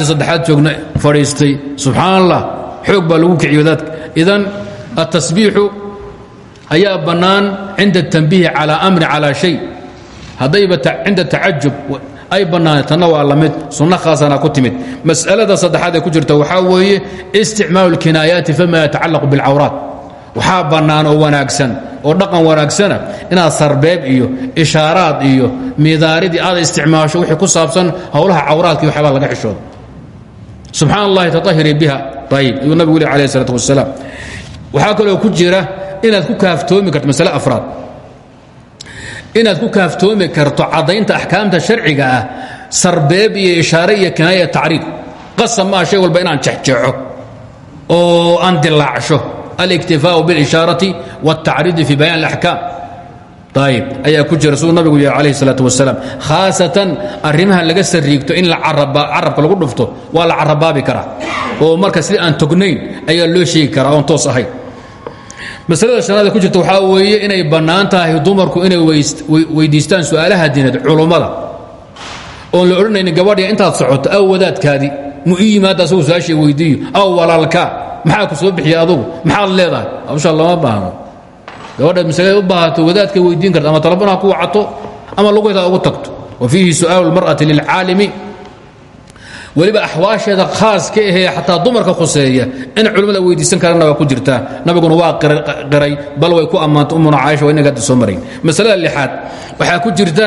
saddexaad joogna fadhiistay. Subxaan xoog baa lagu kiciyo wadaadka idan atasbiixu ayaa bannaan cinda اtanbiihi calaa amri calaa shay haddayba cinda tacajub ay bannaane tanna waa la mid sunno khaasana ku timid mas'alada saddexaad ee ku jirta waxaa weeye isticmaalu اlkinaayaati fima yatacallaqu biاlcawraat waxaa bannaan oo wanaagsan oo dhaqan wanaagsana inaad sarbeeb iyo ishaaraad iyo midaaridii aad isticmaasho wixii ku saabsan howlaha cawraadka iyo waxyaabaa laga xishooda subxaan allahi tatahiri biha ayib ayuu nabigu leh alayh isalaat wasalaam waxaa kaloo ku jira inaad ku kaaftoomi karto masale afraad inaad ku kaaftoomi karto caddaynta axkaamta sharciga ah sarbeeb iyo ishaare iyo kinaaya tacriid qasab maa shay walba inaan jexjeexo oo aan dilaacsho الاkتiفاء باlإشhaaرaة والتacriid في bayan الأحكاam ayb ayaa ku jira siduu nabigu yahay calayhi salaat wasalaam khaasatan arrimaha laga sariigto in la carabka lagu dhufto waa la carabaabi karaa. Oo marka si aan tognayn ayaa loo sheegi karaa oon toos ahayn. Masalada shanaada ku jirta waxaa weeye inay bannaan tahay dumarku inay weydiistaan su'aalaha diinad culummada oon la odhanaynin gabadhiya intaad socoto aw wadaadkaadi. Mu ii yimaadda asagu su'aashii aw walaalkaa. Maxaa ku soo bixiya adugu? Maxaad leedahay? Absha lama baahno gabadha masalada u baahato wadaadkay weydiin karta ama talabana ku wacato ama lugeeda ugu tagto. Wa fiihi su'aalu اlmar'ati lilcaalimi weliba axwaasheeda khaas ka ahee xataa dumarka khuseeya in culimmada weydiisan karana waa ku jirtaa nabiguna waa qiray bal way ku ammaantay umuna caaisha waa inaga hadda soo marayn masalada lixaad waxaa ku jirta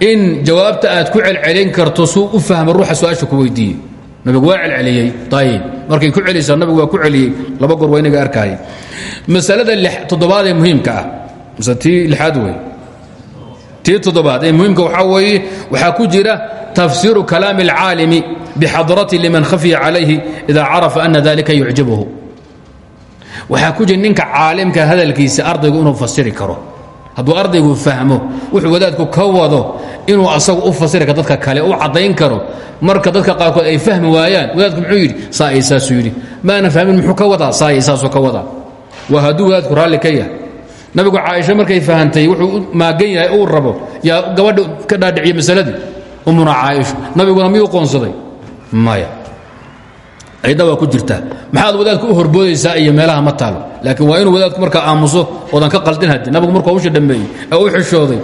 in jawaabta aad ku celcelin karto suu u fahma ruuxa su'aasha ku weydiiyey nabigu waa celceliyey. Ayib markay ku celaysaa nabigu waa ku celiyey. Laba goor waa inaga arkaayay masalada toddobaad ee muhiimka ah. Mise tii tii toddobaad ee muhiimka waxaa weeye waxaa ku jira tafsiiru kalaami اlcaalimi bixadrati liman khafiya calayhi ida carafa ana dalika yucjibhu waxaa ku jira ninka caalimka hadalkiisa ardaygu inuu fasiri karo hadduu ardaygu fahmo wuxuu wadaadku ka wado inuu asagu u fasiri karo dadka kale u caddayn karo. Marka dadka qaarkood ay fahmi waayaan wadaadku muxuu yidhi saa ay saasuu yidhi. Maana fahmin muxuu ka wadaa saa ay ka wadaa. Waa hadduu wadaadku raalli ka yahay. Nabigu caaisha markay fahantay wuxuu maagan yahay uu rabo yaa gabadha ka dhaadhiciye masaladii umuna caaisha. Nabiguna miyuu qoonsaday? Maya ayadda waa ku jirtaa maxaad wadaadku u horboodaysaa iyo meelaha ma taalo laakiin waa inuu wadaadku markaa aamuso oodan ka qaldin haddi nabigu markuu hawsha dhammeeyey ee u xishooday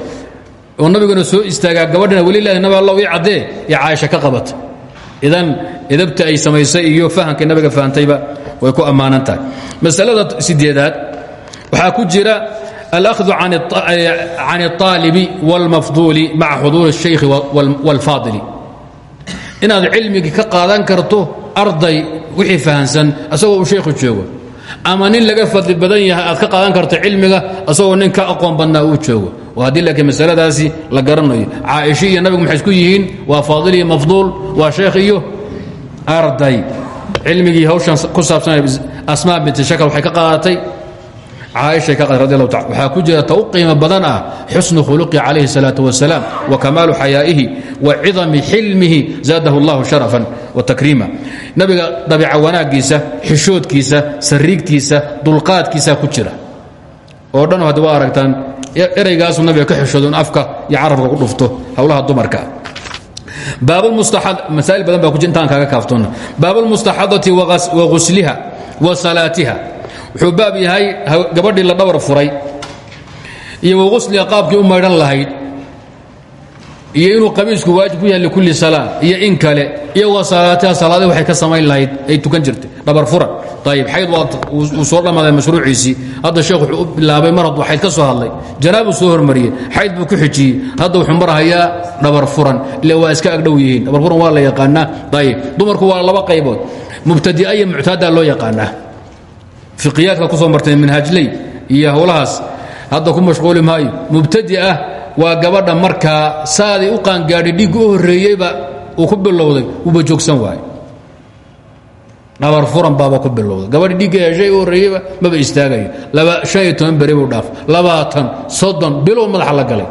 oo nabiguna soo istaagaa gabadhina welilahi nabi alla ii caddee iyo caaisha ka qabata idan edabta ay samaysay iyo fahamkay nabiga fahantayba way ku ammaanan tahay masalada sideedaad waxaa ku jira alأkhذ can الطaalibi wاlmafduuli maca xuduuri الشhaykhi wاlfaadili inaad cilmigii ka qaadan karto arday wixii fahansan asagoo uu shaykhu joogo. Ama nin laga fadli badan yahay aad ka qaadan karto cilmiga asagoo nin aqoon badnaa uu joogo. Oo haddii laakiin masaladaasi la garanayo. Caaisha iyo nabigu maxay isku yihiin? Waa faadil iyo mafduul waa sheekh iyo arday. Cilmigii hawshan ku saabsan asmaa binti shakal waxay ka qaadatay caaisha ka qad radiallahu taala waxaa ku jira ta u qiimo badan ah xusnu khuluqi calayhi salaatu wasalaam wa kamaalu xayaa'ihi wa cidami xilmihi zaadahu allahu sharafan wa takriima. Nabiga dabiica wanaaggiisa xishoodkiisa sariigtiisa dulqaadkiisa ku jira. Oo dhan hadda waa aragtaan e-, eraygaasu nabiga ka xishoodo in afka iyo carabka ku dhufto howlaha dumarkaa baabmustaaad masaail badan baa ku jir intaan kaaga kaaftonna baabulmustaxadati wa ghusliha wa salaatiha wuxuu baab yahay gabadhii la dhawr furay iyo waqusliga qaabkii u maydhan lahayd iyo inuu qabiisku waajib ku yahay likulli salaa iyo in kale iyo wa salaatiha salaadii waxay ka samayn lahayd ay tukan jirtay dhabar furan ayib xayd wuu soo dhammaaday mashruuciisii. Hadda sheekh wuxuu u bilaabay mar hadduu xayd ka soo hadlay. Janaabuu soo hormariyey xayd buu ku xijiyey. Hadda wuxuu marhayaa dhabar furan ile waa iska agdhow yihiin. Dhabar furan waa la yaqaanaa. Ayib dumarku waa laba qaybood. Mubtadi'a iyo muctadaa loo yaqaanaa fiqiyaadka ku soo martay manhaajley iyo howlahaas hadda ku mashquuli maayo. Mubtadi ah waa gabadha markaa saadii u qaangaadhay dhiiggu u horreeyeyba uu ku bilowday wuuba joogsan waaye. Dhabar furan baaba ku bilowday. Gabadhi dhiigga heshay u horreeyeyba maba istaagayo an beri buu dhaaf. Labaatan soddon bilow madaxa la galay.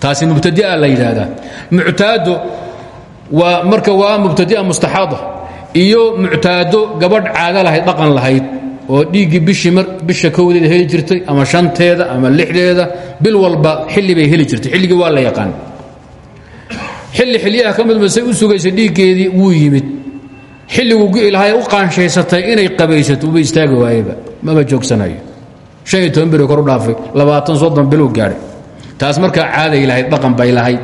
Taasi mubtadia la yidhaahdaa. Muctaado waa marka waa mubtadia mustaxaada iyo muctaado gabadh caado lahayd dhaqan lahayd oo dhiiggii bisha kowdeeda heli jirtay ama shanteeda ama lixdeeda bil walba xilli bay heli jirtay. Xilligii waa la yaqaan. Xilli xilyaha ka midba say u sugaysay dhiiggeedii wuu yimid. Xilliguu giilahay u qaanshaysatay inay qabaysato uba istaagi waayeba maba joogsanayo. Han iyo beri kor dhaafay labaatan soddon bilow gaadhay. Taas markaa caaday lahayd dhaqan bay lahayd.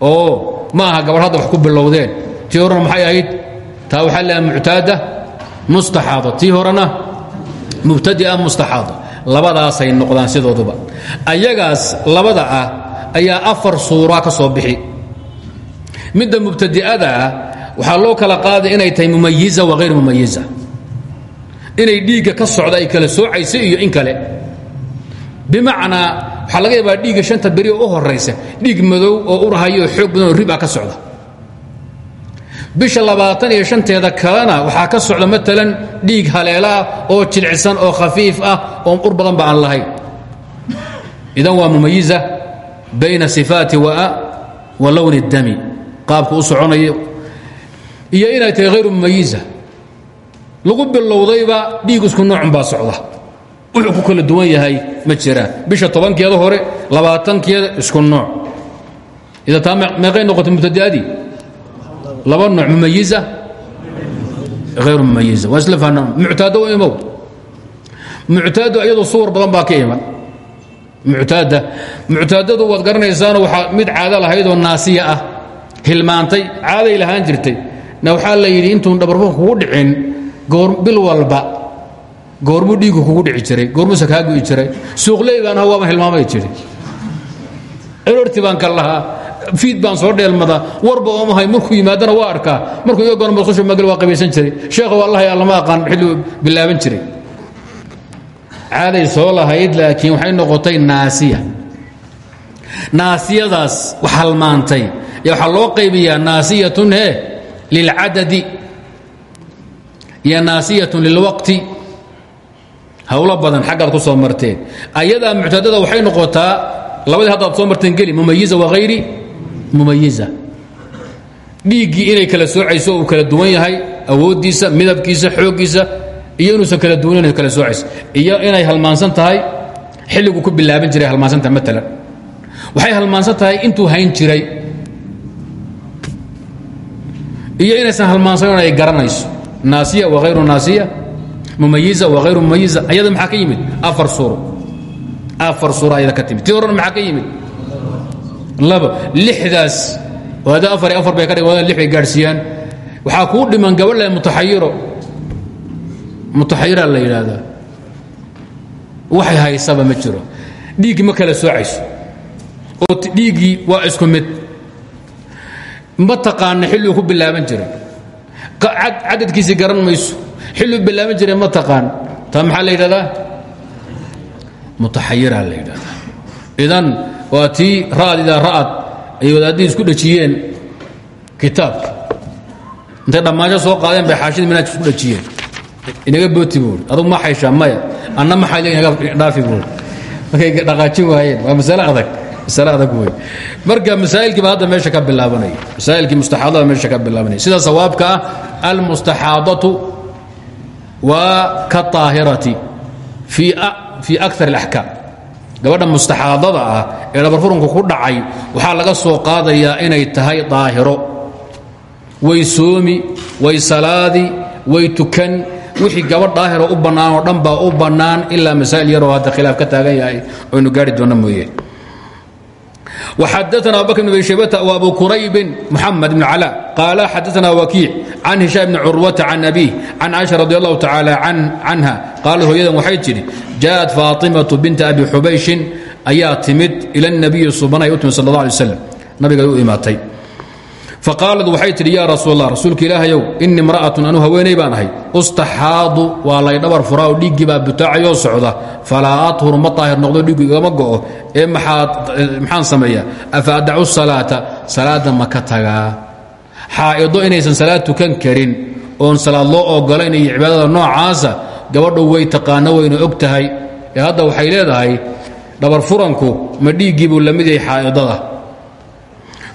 Oo ma aha gabadh hadda wax ku bilowdeen. Tii maxay ahayd? Taa waxaa leeaha muctaada mustaxaada. Tii mubtadia mustaxaada labadaasay noqdaan sidooduba. Ayagaas labada ah ayaa afar suura ka soo bixi. Midda mubtadi'ada ah loo kala qaaday inay tahay mumayiza wa hayr mumayiza inay dhiigga ka socda ay kala soocaysa iyo in kale. Bimacnaa waxaa laga yaabaa dhiigga shanta beri oo u horaysa dhiig madow oo urhayo oo xoog badan oo rib ah ka socda bisha labaatan iyo shanteeda kalena waxaa ka socda maalan dhiig haleelaah oo jilicsan oo khafiif ah oo ur badan ba lahayn idan waa mumayiza bayna sifaati wa lowni اdami qaabka u soconayo iyo inay tahay hayru mumayiza lagu bilowdayba dhiig isku noocun baa socda. Wuxuu ku kala duwan yahay ma jiraan bisha tobankeeda hore labaatankeeda isku nooc. Ida taa meeqay noqotay mubtadi'adii laba nooc mumayiza? Hayru mumayiza. Waa isla fahnaa muctaado u imow muctaado iyadoo suwar badan baa ka iman. Muctaada muctaadadu waad garanaysaano waxaa mid caado lahaydoo naasiya ah. Hilmaantay caaday lahaan jirtay. Na waxaa la yidhi intuun dhabarfurka kugu dhicin bil walba. Goormuu dhiigu kugu dhici jiray goormuuse kaa gu'i jiray. Suuqleygaan ha waama hilmaamay jiri. Erorti baan ka lahaa fiid baan soo dheelmadaa. Warba oomahay markuu yimaadana waa arkaa. Markuu iga goor madqusha magal waa qabaysan jiray. Sheekhu allahay allama aqaan xillu bilaaban jiray. Caaday soo lahayd laakiin waxay noqotay naasiya. Naasiyadaas wax halmaantay. Y waxaa loo qaybiyaa naasiyatun he lilcadadi iyo naasiyatun lilwaqti hawlo badan xaggaad ku soo marteen. Ayadaa muctadada waxay noqotaa labadii haddaad soo marteen geli mumayiza wahayri mumayiza dhiiggii inay kala soocayso uu kala duwan yahay awooddiisa midabkiisa xooggiisa iyo inuusan kala duwanan kala soocayso. Iyo inay halmaansan tahay xilliguu ku bilaaban jiray halmaansan tahay maalan waxay halmaansan tahay intuu hayn jiray. Iyo inaysan halmaansanon ay garanayso. Naasiya wahayru naasiya mumayiza wahayru mumayiza ayada maxaa ka yimid? Afar suuro. Afar suuro ayada ka timid. Tii horena maxaa ka yimid laba lixdaas. Waada afar afar bay ka dhig waada lix bay gaadhsiiyaan. Waxaa kuu dhiman gabadh mutaxayiro mutaxayiraa la yidhaahdaa. Waxay haysaba ma jiro. Dhiiggii ma kala soocayso oo dhiiggii waa isku mid. Ma taqaana xilluu ku bilaaban jiray. Cadadkiisii garan mayso. Xilluu bilaaban jiray ma taqaan taa maxaa la yidhahdaa mutaxayiraa la yidhahdaa idan waa tii ra'ad idaa ra'ad ay wadaadihii isku dhejiyeen kitaabka intay dhammaansho soo qaadeen bay xaashidii manaajka isku dhejiyeen inaga booti buuri adugu ma xayshaa maya. Anna ma xayla inaga dhaafi buuri markay dhaqaajin waayeen waa masale adag masale adag wey marka masaa'ilkiiba hadda meesha ka bilaabanaya masaa'ilkii mustaxaadada meesha ka bilaabanaya sida sawaabka ah almustaxaadatu waa ka طaahirati fii fii akar اlaxkaam gabadha mustaxaadada ah ee dhabarfurunku ku dhacay waxaa laga soo qaadayaa inay tahay daahiro. Way soomi way salaadi way tukan. Wixii gabadh daahiro u bannaan oo dhan baa u bannaan ilaa masaa'il yaroo hadda khilaaf ka taagan yahay oynu gaari doonna mooye وxadثna abu bkr بن شhybة وأbu كرayb محمد بن علاء قال xadثna وكيiع عن هiشام بن curوة عن أبيه عن cائشha رضي الله تaعالى عنها qاal hooyadan waxay tidhi جاءت فاطمة بنت أبي xubayشhin ayaa timid ilى النبي subanay u timid sal الله عليه وسلم nabigay u imaatay faqaalad waxay tidhi yaa rasuul allah rasuulka ilaahayow ini imra'atun anu haweenay baan ahay. Ustaxaadu waa lay dhabar furaa oo dhiiggii baa butaacayoo socda. Falaa athur ma daahir noqdo dhiiggu igama go'o. Ee maxaan sameeyaa? Afa adacu salaata? Salaadda ma ka tagaa. Xaa'ido inaysan salaad tukan karin oon salaad loo ogolayn iyo cibaadada noocaasa gabadhu way taqaano wayna og tahay. Ee hadda waxay leedahay dhabar ma dhiiggii la mid yahay xaa'idada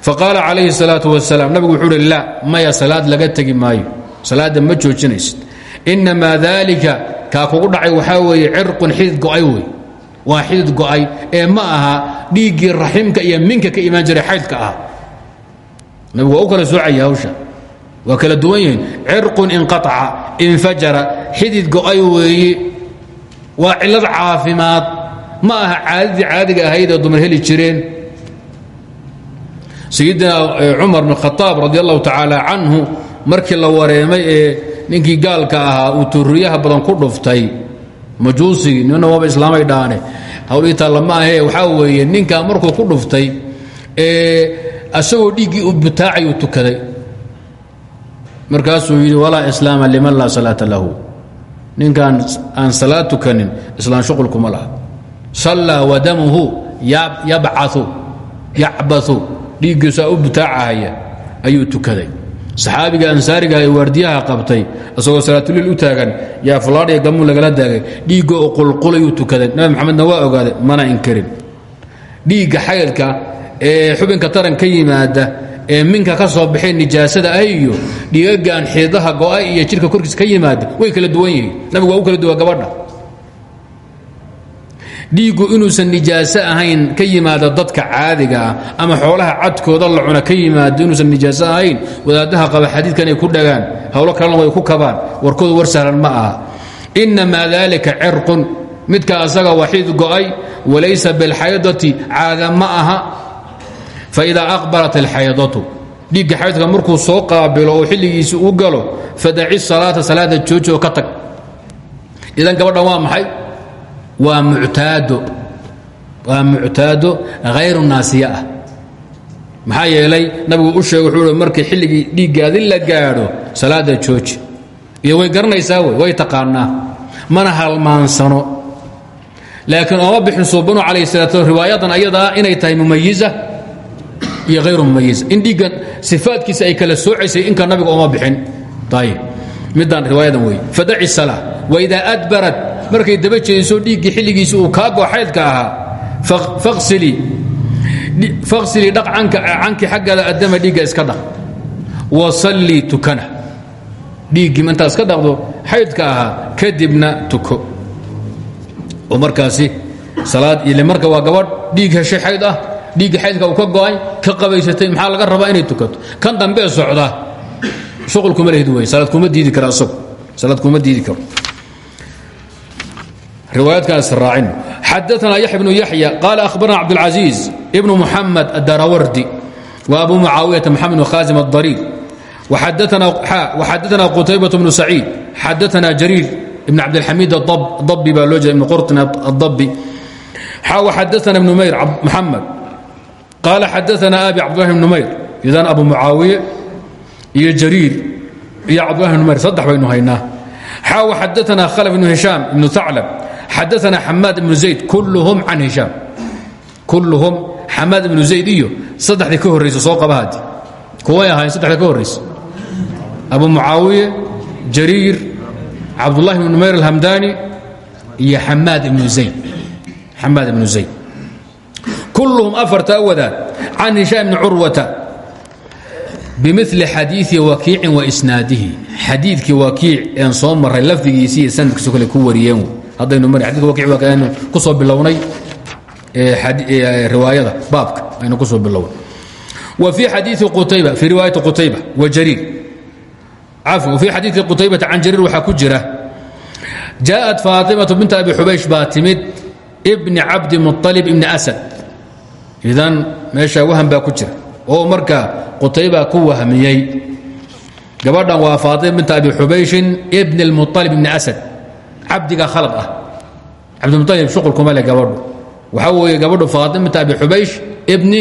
faqaala calayhi اsalaaة wasalaam nabigu wuxuu uhi la maya salaad laga tegi maayo. Salaadda ma joojinaysid. Inamaa daalika kaa kugu dhacay waxaa weeye cirqun xidid go'ay wey waa xidid go'ay ee ma aha dhiiggii raximka iyo minka ka imaan jiray xaydka ah nabigu waa u kala soocaya hawsha. Waa kala duwan yihiin. Cirqun inqaaca infajara xidid go'ay weeye waa cillad caafimaad. Ma aha caadadii caadiga ahayd ee dumar heli jireen sayidina cumar bn khaaab radi allahu tacaala canhu markii la wareemay ee ninkii gaalka ahaa uu turiyaha badan ku dhuftay. Majuusigii nina waaba islaamay dhaane. Hawlii taalla ma ahee waxaa weeye ninkaa markuu ku dhuftay ee asagoo dhiiggii u butaacayuu tukaday. Markaasuu yidhi walaa islaama liman laa salaata lahu. Ninkaan aan salaad tukanin islaan shuqulkuma laha. Sallaa wadamuhu yabcau yacbau dhiiggiisaa u butaacahaya ayuu tukaday. Saxaabiga ansaariga ee waardiyaha qabtay isagoo salaatuliil u taagan yaa fulaadhiya gamuun lagala daagay dhiigga oo qulqulayuu tukaday. Nabi maxamedna waa ogaaday mana inkarin dhiigga xaydka ee xubinka taran ka yimaada ee minka ka soo baxeen nijaasada ah iyo dhiigagaan xididaha go'a iyo jidhka korkiisa ka yimaada way kala duwan yihiin. Nabigu waa u kala duwa gabadha dhiiggu inuusan nijaaso ahayn ka yimaado dadka caadiga ah ama xoolaha cadkooda la cuna ka yimaado inuusan nijaaso ahayn wadaadaha qaba xadiidkan ay ku dhagaan howlo kalena way ku kabaan warkoodu war sahlan ma aha. Inamaa dalika cirqun midka asaga waxiid go'ay walaysa bilxaydati caada ma aha. Faidaa aqbalat alxaydatu dhiigga xaydka markuu soo qaabilo oo xilligiisi u galo fadaci salaata salaada jooji oo ka tag. Idan gabadhan waa maxay waa muctaado waa muctaado hayru naasiya. Ah maxaa yeelay nabigu u sheeg wuxuu markii xilligii dhiiggaadi la gaadho salaada jooji. Iyo way garanaysaa wey way taqaanaa. Mana halmaansano. Laakiin ooma bixin suubanu calayh salaat riwaayadan ayadaa inay tahay mumayiza iyo hayru mumayiza in dhiiggan sifaadkiisa ay kala soocaysay inka nabiga ooma bixin. Ayib midaan riwaayadan wey fadaci salaa waidaa adbarat markay daba jeediso dhiiggii xilligiisi uu kaa goo xaydka ahaa. Faqsilii dhaq cankii xaggaada addama dhiigga iska dhaq. Wasallii tukana. Dhiiggii intaa iska dhaqdo xaydka ahaa kadibna tuko. Oo markaasi salaad ile marka waa gabadh dhiig heshay xayd ah dhiigga xaydka uu ka go'ay ka qabaysatay maxaa laga rabaa inay tukato? Kan dambee socda. Shuqul kuma lehid wey salaad kuma diidi kara asagu. Salaad kuma diidi karo riwaayaadkan israacin xadaثna yaحya بن yaحyى qال أhbarna cabdالعaزيiز بن محamed الdarawardi وأbu mucaawiyaةa mxamed بن khاzim الضرير وxadaثna qتaybaة بن سacيid xadaثna jrيir بn cabdالxamid الضbi baa loo jeeda ibn qurطn الضbi xadaثna بن mayr mxamed qaala xadaثna abi cabdالlahi بن mayr idan abu mucaawiye iyo jariir iyo cabdالlahi بن mayr saddex baynu haynaa xaaw xadaثna khlف بن هiشhاam بن ثaclب xadaثna xamaad ibnu zayd kulluhum can hishaam kulluhum xamaad ibnu zayd iyo saddexdii ka horraysa soo qaba haddi kuway ahayn saddexda ka horraysa abu mucaawiye jariir cabdullahi ibnu mayr alhamdani iyo xamaad ibnu zayd xamaad ibnu zayd kulluhum afartaa wadaad can hishaam ibni curwata bimili xadiii wakiicin wa isnaadihi xadiidkii wakiic een soo maray lafdigiisi iyo sanadkiiso kale ku wariyeen haddaynu mari xadidka wakiic waa kaanu ku soo bilownay riwaayada baabka aynu ku soo bilownay wa fii xadiii qutayba fii riwaayati qutayba wa jariir cafwan fii xadiidi qutaybata can jariir waxaa ku jira jaaءat faatimatu binta abi xubaysh baa timid bni cabdi muطalib ibni asad idan meesha wahan baa ku jira oo marka qutayba ku wahmiyey gabadhan waa faatima binta abi xubayshin bni اlmuطalib ibni asad cabdiga khalad ah cabdimualib shuqul kuma le gabadhu waxaa weeye gabadhu faatima binta abi xubaysh ibni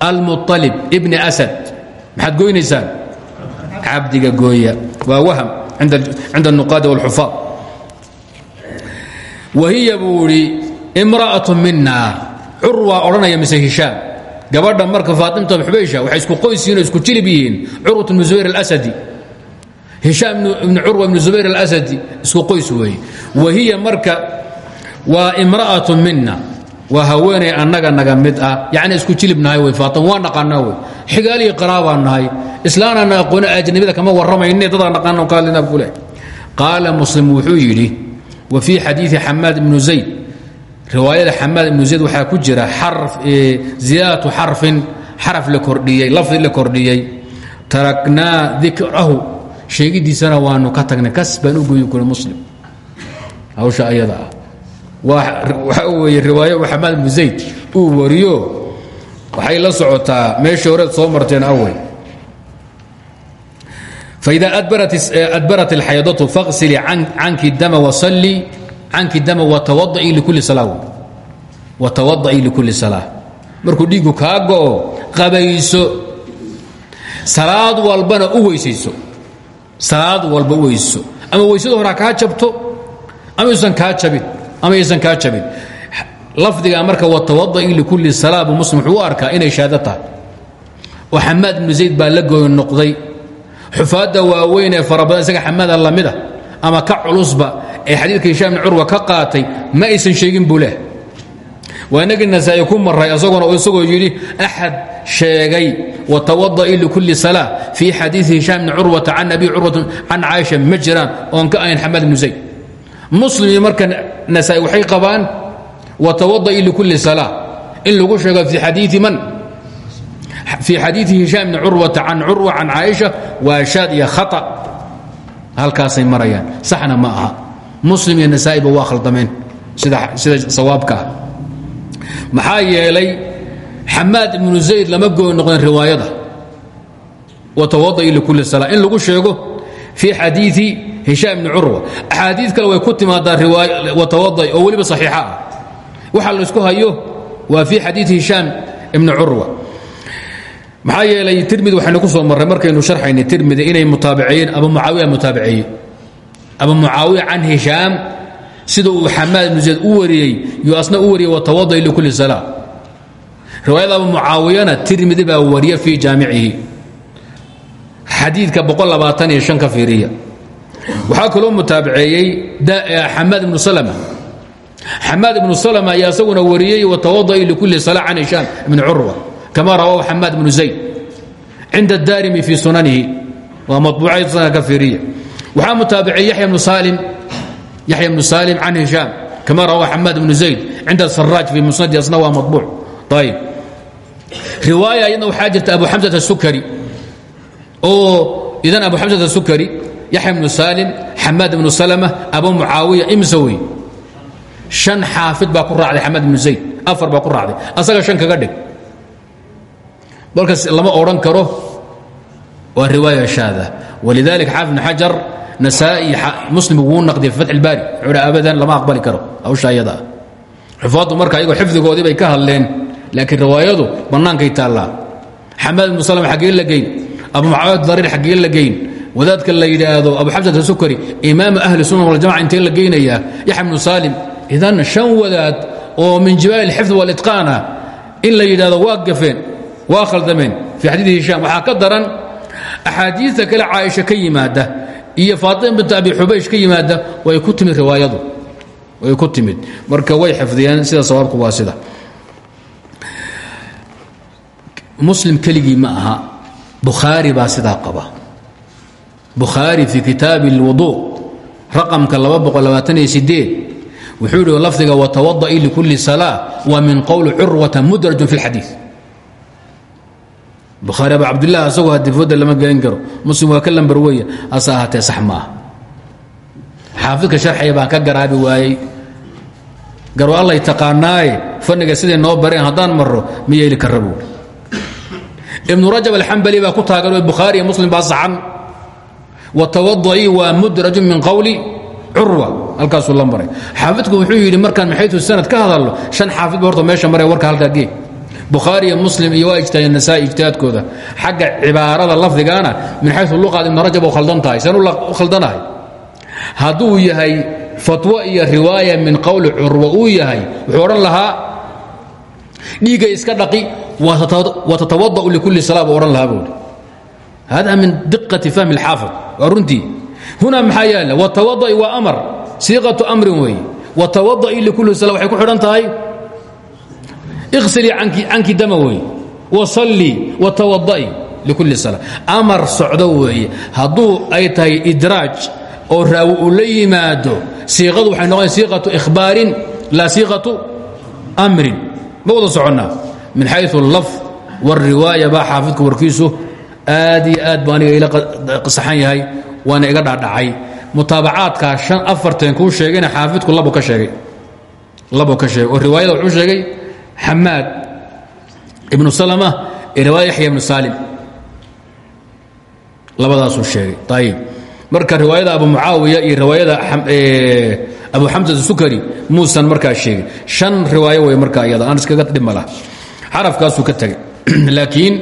almualib ibni asad maxaad goynaysaan cabdiga gooya waa wahm cinda الnuqaadi wاlxufaad wa hiya buu idhi imra'aة mina curwaa odhanaya mise hishaam gabadha marka faatimta abi xubaysha waxay isku qoysihiin oo isku jilib yihiin curwat bnu zubayr alasadi hishaam ibn curwa ibn zubayr alasadi isku qoys weeye. Wa hiya marka waa imra'atu mina waa haweenay annaga naga mid ah. Yacni isku jilib nahay wey faatima waa naqaanaa wey xigaalihii qaraabaa nahay. Islaanaana aqooni ajnabida kama warramayne dadaa naqaana ka hadlinaa buu leh qaala muslim wuxuu yidhi wa fii xadiidi xamaad ibnu zayd. Riwaayada xamaad ibnu zayd waxaa ku jira ziyaadatu xarfin xaraf la kordhiyey lafdi la kordhiyey. Taraknaa dikrahu sheegidiisana waanu ka tagnay kas baan u goyi kuri muslim. Hawsha ayada ah. Weeye riwaayo xamaad zayd uu wariyo. Waxay la socotaa meeshii horeed soo marteen awey. Faida adbarat اlxaydatu faqsilii canki dama wasalii canki dama watawadaii likulli salaa markuu dhiiggu kaa go'o qabayso. Salaad walbana u weysayso salaad walba weyso. Ama weysada hore ha kaa jabto ama yuusan kaa jabin ama yaysan kaa jabin. Lafdiga marka watawadaii likulli salaa buu muslim wuxuu u inay shaado tahay. Oo xamaad zayd baa la gooy noqday. Xufaadda waaweyn ee fara isaga xamaada lamida ama ka culusba ee xadiidka hishaam ibni ka qaatay ma aysan sheegin buu waa inagii nasaa'i ku maray isaguna isagoo yidhi axad sheegay watawada'i likulli salaa fii xadiidi hishaam ibni curwata can abi curwata can caaisha ma jiraan oon ka ahayn xamaad ibnu zayd. Muslim iyo marka nasaa'i waxay qabaan watawada'i likulli salaa in lagu sheego fii xadiidi man? Fii xadiidi hishaam ibni curwata can curwa can caaisha waa shaad iyo khata. Halkaasay marayaan. Saxna ma aha. Muslim iyo nasaa'iba waa khaldameen. Sida sawaabka ah maxaa yeelay xamaad ibnu zayd lama gooni noqdeen riwaayada. Watawada'i likulli salaa in lagu sheego fii xadiii hishaam ibni curwa axaadii kale way ku timaadaa watawada'i oo weliba saxiixa ah. Waxa laysku hayo waa fii xadiii hishaam ibni curwa maxaa yeelay tirmidi waxaynu ku soo marray markaynu sharxaynay tirmidi inay mutaabiceeyeen abu mucaawiya mutaabiceeye abu mucaawiya can hishaam sida uu xamaad ibnu zayd u wariyey yuu asna u wariyey watawada'i likulli salaa riwaayada abu mucaawiyana tirmidi baa wariya fii jaamicihi xadiidka ka fiiriya. Waxaa kaloo mutaabiceeyey xamaad ibnu salma xamaad ibnu salma ayaa isaguna wariyey watawada'i likulli salaa can hishaam ibni curwa kama rawaahu xamaad ibnu zayd. Cinda daarimi fii sunanihi. Waa mabuucay ka fiiriya. Waxaa mutaabiceeyey yaya bnu salim yaxya bnu salim can hishaam kama rawaahu xamaad ibnu zayd cinda saraaj fii musnadi asna waa mabuuc ayb riwaaya iyadna waxaa jirta abu xamsat asukari oo idan abu xamsat asukari yaxya bnu salim xamaad ibnu salma abu mucaawiya imsa wey shan xaafid baa ku raacday xamaad ibnu zayd. Afar baa ku raacday. Asaga shan kaga dhig. Balkas lama odhan karo. Waa riwaaya shaada. Walidalika xaafid ibn xajar nasaa'i muslim wuu naqdiya fi fatx ilbaari wuxuu abadan lama aqbali karo. Hawsha ayadaa xufaaddu marka ayagoo xifdigoodii bay ka hadleen laakiin riwaayadu bannaankay taallaa. Xamaad ibnu salm xaggee la geyn abu mucaawiyat dariir xaggee la geyn wadaadka la yidhaahdo abu xamsat asukari imaamu ahli sunna waljamaca intee la geynayaa? Yaxya bnu saalim idan shan wadaad oo min jibaal alxifd walitqaana in la yidhahdo waa gafeen waa khaldameen. Fii xadiidi hishaam waxaa ka daran axaadiista kale caaisha ka yimaada iyo faatima bint abi xubaysh ka yimaada way ku timid riwaayadu. Way ku timid. Marka way xifdiyeen sida sawaabku waa sida. Muslim keligii ma aha bukhaari baa sidaa qaba. Bukhaari fii kitaabi اlwudu raqamka wuxuu yidhi lafdiga watawada'i likulli salaa waa min qowli curwata mudrajun fi اlxadiid bukhaari aba cabdilah asagoo hadifooda lama gelin karo. Muslim waa ka lambar weya hase ahaatee sax maaha xaafidka sharxiga baan ka garaabi waayey. Garwa allay taqaanaaye fanniga siday noo bareen haddaan marro ma yeeli kara buuri ibnu rajab alxambali baa ku taagan bukhaari iyo muslim baa saxan. Watawada'i waa mudrajun min qowli curwa halkaasuu la maray xaafidku wuxuu yidhi markaan maxaytu sanad ka hadalno shan xaafid ba horta meesha maree warka halkaa gee bukhaari iyo muslim iyo waa ijtihaaden nasaai ijtihaadkooda. Xagga cibaarada lafdigaana min xayu luqaad ibnu rajab u khaldan tahay. Seen u khaldanahay hadduu yahay fatwo iyo riwaaya min qowli curwa uu yahay wuxuu odhan lahaa dhiigga iska dhaqi watatawadaأu likulli salaa buu odhan lahaa buuri hada min diqati fahmi اlxaafid waa runtii. Huna maxaa yaalla watawada'i waa amar. Siiqatu amrin weeye. Watawada'i likulli sala waxay ku xidhan tahay iqsilii canki dama weeye wasallii watawada'i likulli sala amar socdo weeye hadduu ay tahay idraaj oo raawi uu la yimaado siiqadu waxay noqon siiqatu ikhbaarin laa siiqatu amrin. Ma wada soconnaa? Min xayu اlafd wاlriwaaya baa xaafidku warkiisu aad iyo aad buu aniga ila saxan yahay waana iga dhaadhacay mutaabacaadkaa afarteen kuu sheegayna xaafidku labu ka sheegay. Oo riwaayada wuxuu sheegay xamaad ibnu salma iyo riwaaya yaxya ibnu saalim labadaasuu sheegay. Ayib marka riwaayada abu mucaawiya iyo riwaayada abu xamsa sukari muusan markaa sheegin. Shan riwaayo wey markaa iyada. Aan iskaga dhibma lah xarafkaasuu ka tegay laakiin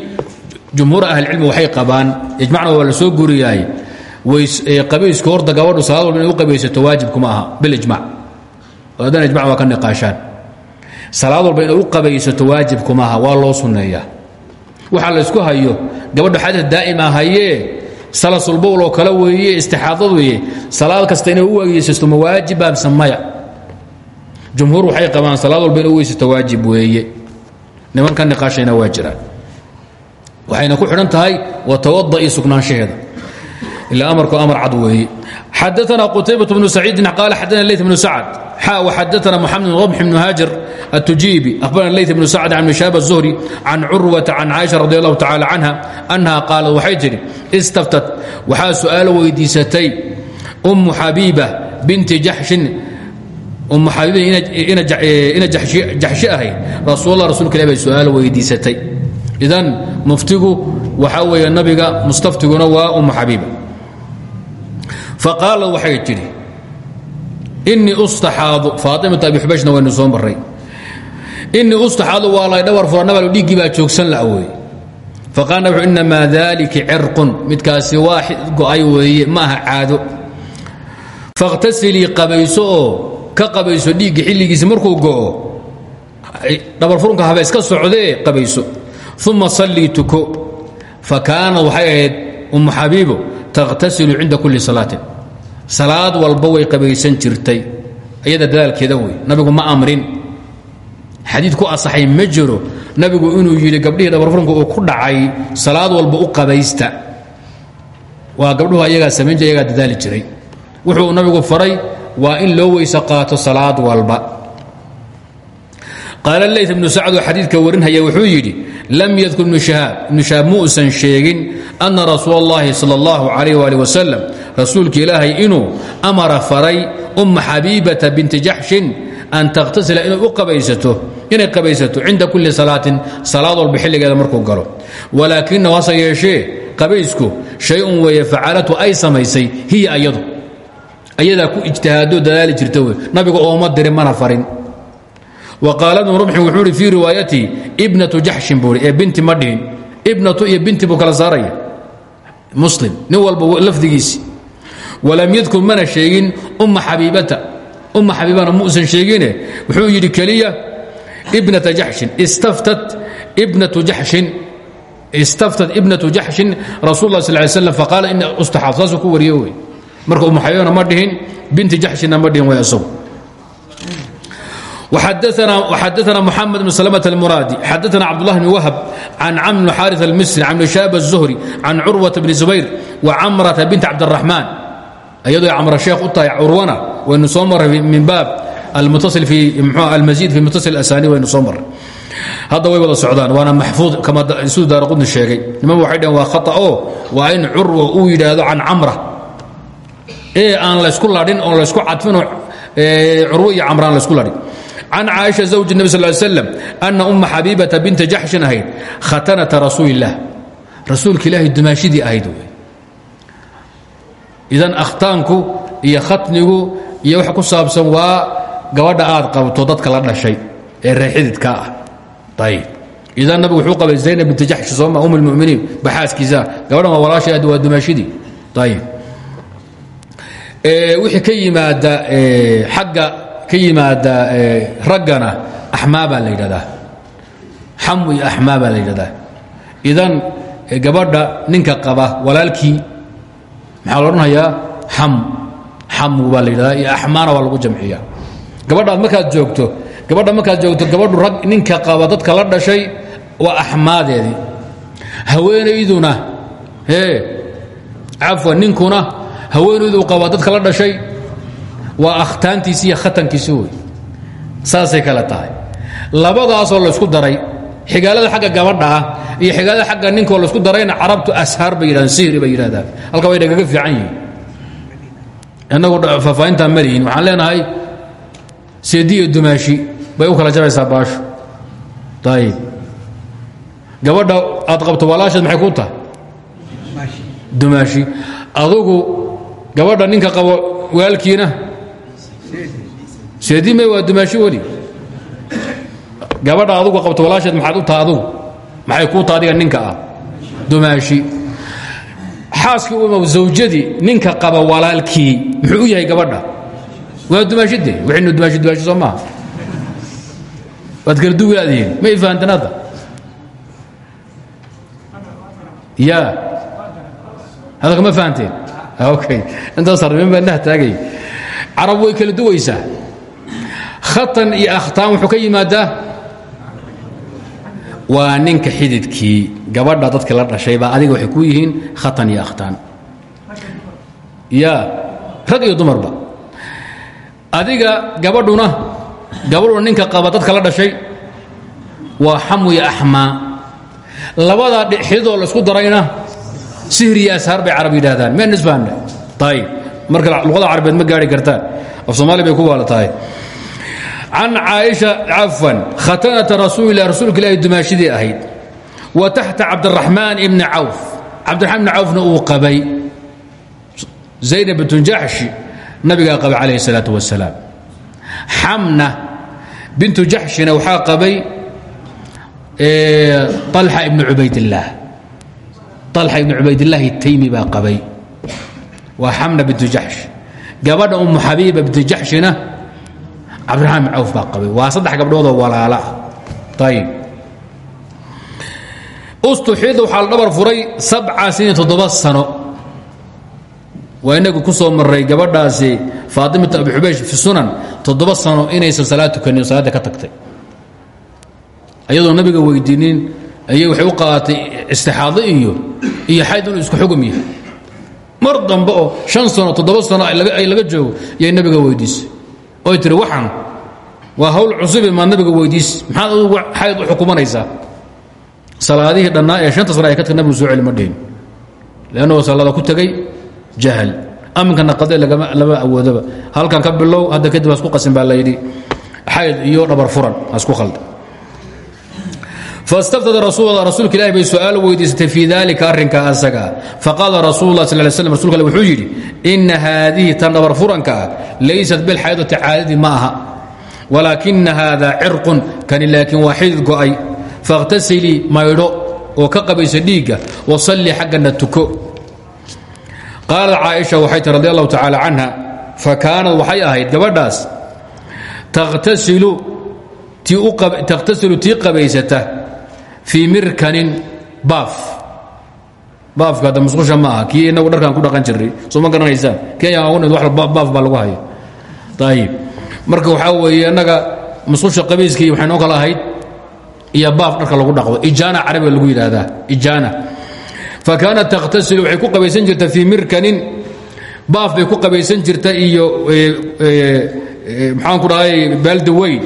jumhuur ahlicilmi waxay qabaan ijmacna waa la soo guriyahay qabayska horta gabadhu salaad walba inay qabaysato waajibkuma aha. Bilijmac haddana ijmac waa ka niqaashaan salaad walba inay u qabaysato waajibkuma aha waa loo sunneeyaa waxaa la ysku hayo gabadhu xadad daa'ima hayee salasulbowl oo kale weeye istixaadad weeye salaad kasta inay u weysaysto ma waajiba mise maya jumhuur waxay qabaan salaad walba inay u weysato waajib weeye. Niman ka niqaashayna waa jiraan. Waxayna ku xidhan tahay watawada'i sugnaanshaheeda ila amarku amar cad weeye xadaana qutaybaة bnu saciidin qaala xadana leyt bnu sacd xa وxadaana moxamed bn wضx bn haajir التujiibi أhbarana leyt bnu sacd can mishaab الzuhri can curwata can caaisha radi allahu tacala canha anha qaalat waxay tidhi istaftat waxaa su'aalo weydiisatay umu xabiiba binti jaxshin umu xabiiba ina jaxshi ahayd rasuullah rasulka ilah bay su-aal weydiisatay idan muftigu waxaa weeye nabiga mustaftiguna waa umu xabiiba faqaala waxay tidhi innii ustaxaadu faatimata abi xubayshna waynu soo marray. Innii ustaxaadu waa lay dhawar fura nabal dhiiggii baa joogsan la awooye faqaala nabig inamaa dalika cirqun midkaasi waa go'ay weeye ma aha caado. Fakhtasilii qabayso oo ka qabayso dhiigga xilligiisi markuu go'o dhabarfurunka habe iska socdee qabayso. Uma sallii tuko. Fa kaanad waxay ahayd ummu xabiibo takhtasilu cinda kulli salaatin salaad walba way qabaysan jirtay iyada dadaalkeeda wey nabigu ma amrin xadiid ku asaxay ma jiro nabigu inuu yidhi gabdhihii dhabarfurunka uu ku dhacay salaad walba u qabaysta waa gabdhuhu ayagaa samayn jir ayagaa dadaali jiray wuxuu nabigu faray waa in loo weyse qaato salaad walba qaala ley ibnu sacd oo xadiidka warinhaya wuxuu yidhi lam yadkur ibnu shahaab ibnu shahaab muusan sheegin ana rasuul اllahi salى اllahu alayh ali wasalam rasuulka ilaahay inuu amara faray umma xabiibata binti jaxshin an takhtasila inay u qabaysato inay qabaysato cinda kulli salaatin salaad walba xilligeeda markuu galo. Walaakinahu hase yeeshee qabaysku shay-un weeye facalatu ay samaysay hiya ayadu. Ayadaa ku ijtihaado dadaali jirta wey nabiga ooma dirin mana farin. Wa qaala bnu rumxin wuxuu ihi fii riwaayatii ibnatu jaxshin buu ee binti ma dhihin. Ibnatu iyo binti buu kala saaraya. Muslim nin walba lafdigiisi walam yadkur mana sheegin umma xabiibata umma xabiibana muusan sheegine wuxuu yidhi keliya ibnata jaxshin istaftat ibnatu jaxshin istaftat ibnatu jaxshin rasul lah sal ly slam faqaala ina ustaxaab saasuu ku wariyo wey marka umu xabiibana ma dhihin binti jaxshinna ma dhihin way isagu وxadثna محamed بن سلمة المrاdي xadثna cبدالله بن وhب عن cم بن xاrث المصري عن شhاب الزهري عن curوة بن زبير وcمرة بنت cبدالرحمن ayadoo camr sheekh u tahay curwana waynu soo maray min baab almaiid fi muttasil asani waynu soo maray hadda way wada socdaan waana maxfuud siduu daaraqudni sheegay. Niman waxay dheen waa khata'o waa in curwa uu yidhaahdo can camra. Ee aan laysku ladhin oon laysku cadfinoo curwo iyo camra aan laysku ladhin can caaisha zawji nebi sal slam anna umma xabiibata binta jaxshin ahayd khatanata rasuuli illaah rasuulka ilaahay dumaashidii ahayd wey idan akhtaanku iyo khatnigu iyo wax ku saabsan waa gabadha aad qabto dadka la dhashay ee reexididka ah. Ayb idan nabigu wuxuu qabay zaynab binti jaxshi sooma um اlmuminiin baxaaskiisa. Gabadhan waa walaashay waa dumaashidii ayb wixii ka yimaada xagga ka yimaada raggana axmaa baa la yidhahdaa. Xam iyo axmaa baa la yidhahdaa. Idan gabadha ninka qaba walaalkii maxaa la odhanayaa xam. Xamu baa la yidhahdaa iyo axmaana waa lagu jamciya gabadhaad markaad joogto gabadha markaad joogto gabadhu rag ninka qaba dadka la dhashay waa axmaadeedii. Haweenayduna ee cafwan ninkuna haweenayduu qaba dadka la dhashay waa akhtaantiisi iyo khatankiisi wey saasay kale tahay. Labadaasoo laysku daray xigaalada xagga gabadha ah iyo xigaalada xagga ninkaoo laysku darayna carabtu ashaar bay yidhahdaan sihri bay yidhahdaan. Halka way dhagaga fiican yihiin. Innagu faahfaahintaan malihin waxaan leenahay seedi iyo dumaashi bay u kala jabaysaa baashu. Ayib gabadha aad qabto walaasheed maxay ku tahay dumaashi. Adugu gabadha ninka qabo waalkiina? Seedi may waa dumaashi weli gabadha adugu qabto walaasheed maxaad u taha adugu? Maxay kuu taha adiga ninka ah? Dumaashi. Xaaskii u imow zawjadii ninka qaba walaalkii muxuu u yahay gabadha? Waa dumaashide wixaynu dumaashi dumaashi soo maaha. Waad kala duwilaadihiin ma i fahanteen hadda? Ya. Hadalka ma fahanteen? Okay intaas harmin baa nah taagay. Carab way kala duwaysaa. Khatan iyo akhtaan wuxuu ka yimaadaa waa ninka xididkii gabadha dadka la dhashay baa adiga waxay ku yihiin khatan iyo akhtaan. Ya rag iyo dumarba. Adiga gabadhuna gabadhuna ninka qaba dadka la dhashay waa xamu iyo axmaa. Labadaa xididoo laysku darayna sihri iyo ashaar bay carab yidhahdaan meen isfahanna marka luqada carabeed ma gaari kartaan. Af soomaali bay ku waala tahay can caaisha cafwan khatanata rasuul ilah rasuulka ilaahi dumaashidii ahayd wa taxta cabdiraxmaan ibni cawf cabdiraxmaan ibni cawfna uu qabay zaynab bintujaxshi nabigaa qabay calayhi salaatu wasalaam xamna bintu jaxshina waxaa qabay alxa ibni cubaydillaah alxa ibni cubaydillaahi taymi baa qabay waa xamna bintu jaxsh gabadha umu xabiiba bintu jaxshina cabdiraxmaan bin cawf qabay. Waa saddex gabdhoodoo walaala. Ah ayib ustuxida waxaa furay sabca siniin toddoba sano. Waa inagu ku soo maray gabadhaasi faatimata abi xubaysh fi sunan toddoba sano inaysan salaad tukanin salaadda ka tagtay. Ayadoo nabiga weydiinin ayay waxay u qaadatay istixaado iyo iyo xayd isku xugum yahay. Mar shan sano toddoba sano ay laga joogo yay nabiga weydiisay oy tiri waxaan waa hawl cusubi maad nabiga weydiis. Maxaad adugu xayd u xukumanaysaa? Salaadihii dhannaa ee shanta sana ay ka tag nabigu soo celi ma dhihin. Leannagoo salaada ku tegey jahl aminkana qade lama awoodoba halkan ka bilow hadda kadib hasku qasin baa layidhi xayd iyo dhabar furan hasku khalda fastaftada rasuulka ilahi bay su'aal weydiisatay fii dalika arrinka asaga faqaala rasul lah sal slam rasulka ale wuxuu yidhi ina haadihi tan dhabar furanka ah laysat bilxaydati caadadii ma aha walaakina haada cirqun kani laakiin waa xidid go'ay faاkhtasilii maydho oo ka qabaysa dhiigga wasallii xaggana tuko qaalad caaisha waxay tii radi allahu tacaala canha fa kaanad waxay ahayd fii mirkanin baaf. Baafka hadda musqusha ma aha. Inagu dharkaan ku dhaqan jirray soo ma garanaysaan kenya ugu nimid baaf baa lagu haya ayib marka waxaa weeye innaga musqusha qabayskii waxay noo kala iyo baaf dharka lagu dhaqdo. Ijaana carabiga lagu yidhaahdaa. Ijaana. Fakaanat takhtasilu waxay ku qabaysan jirta fii mirkanin. Baaf bay ku qabaysan jirta iyo maxaan ku dhahay baaldi weyn.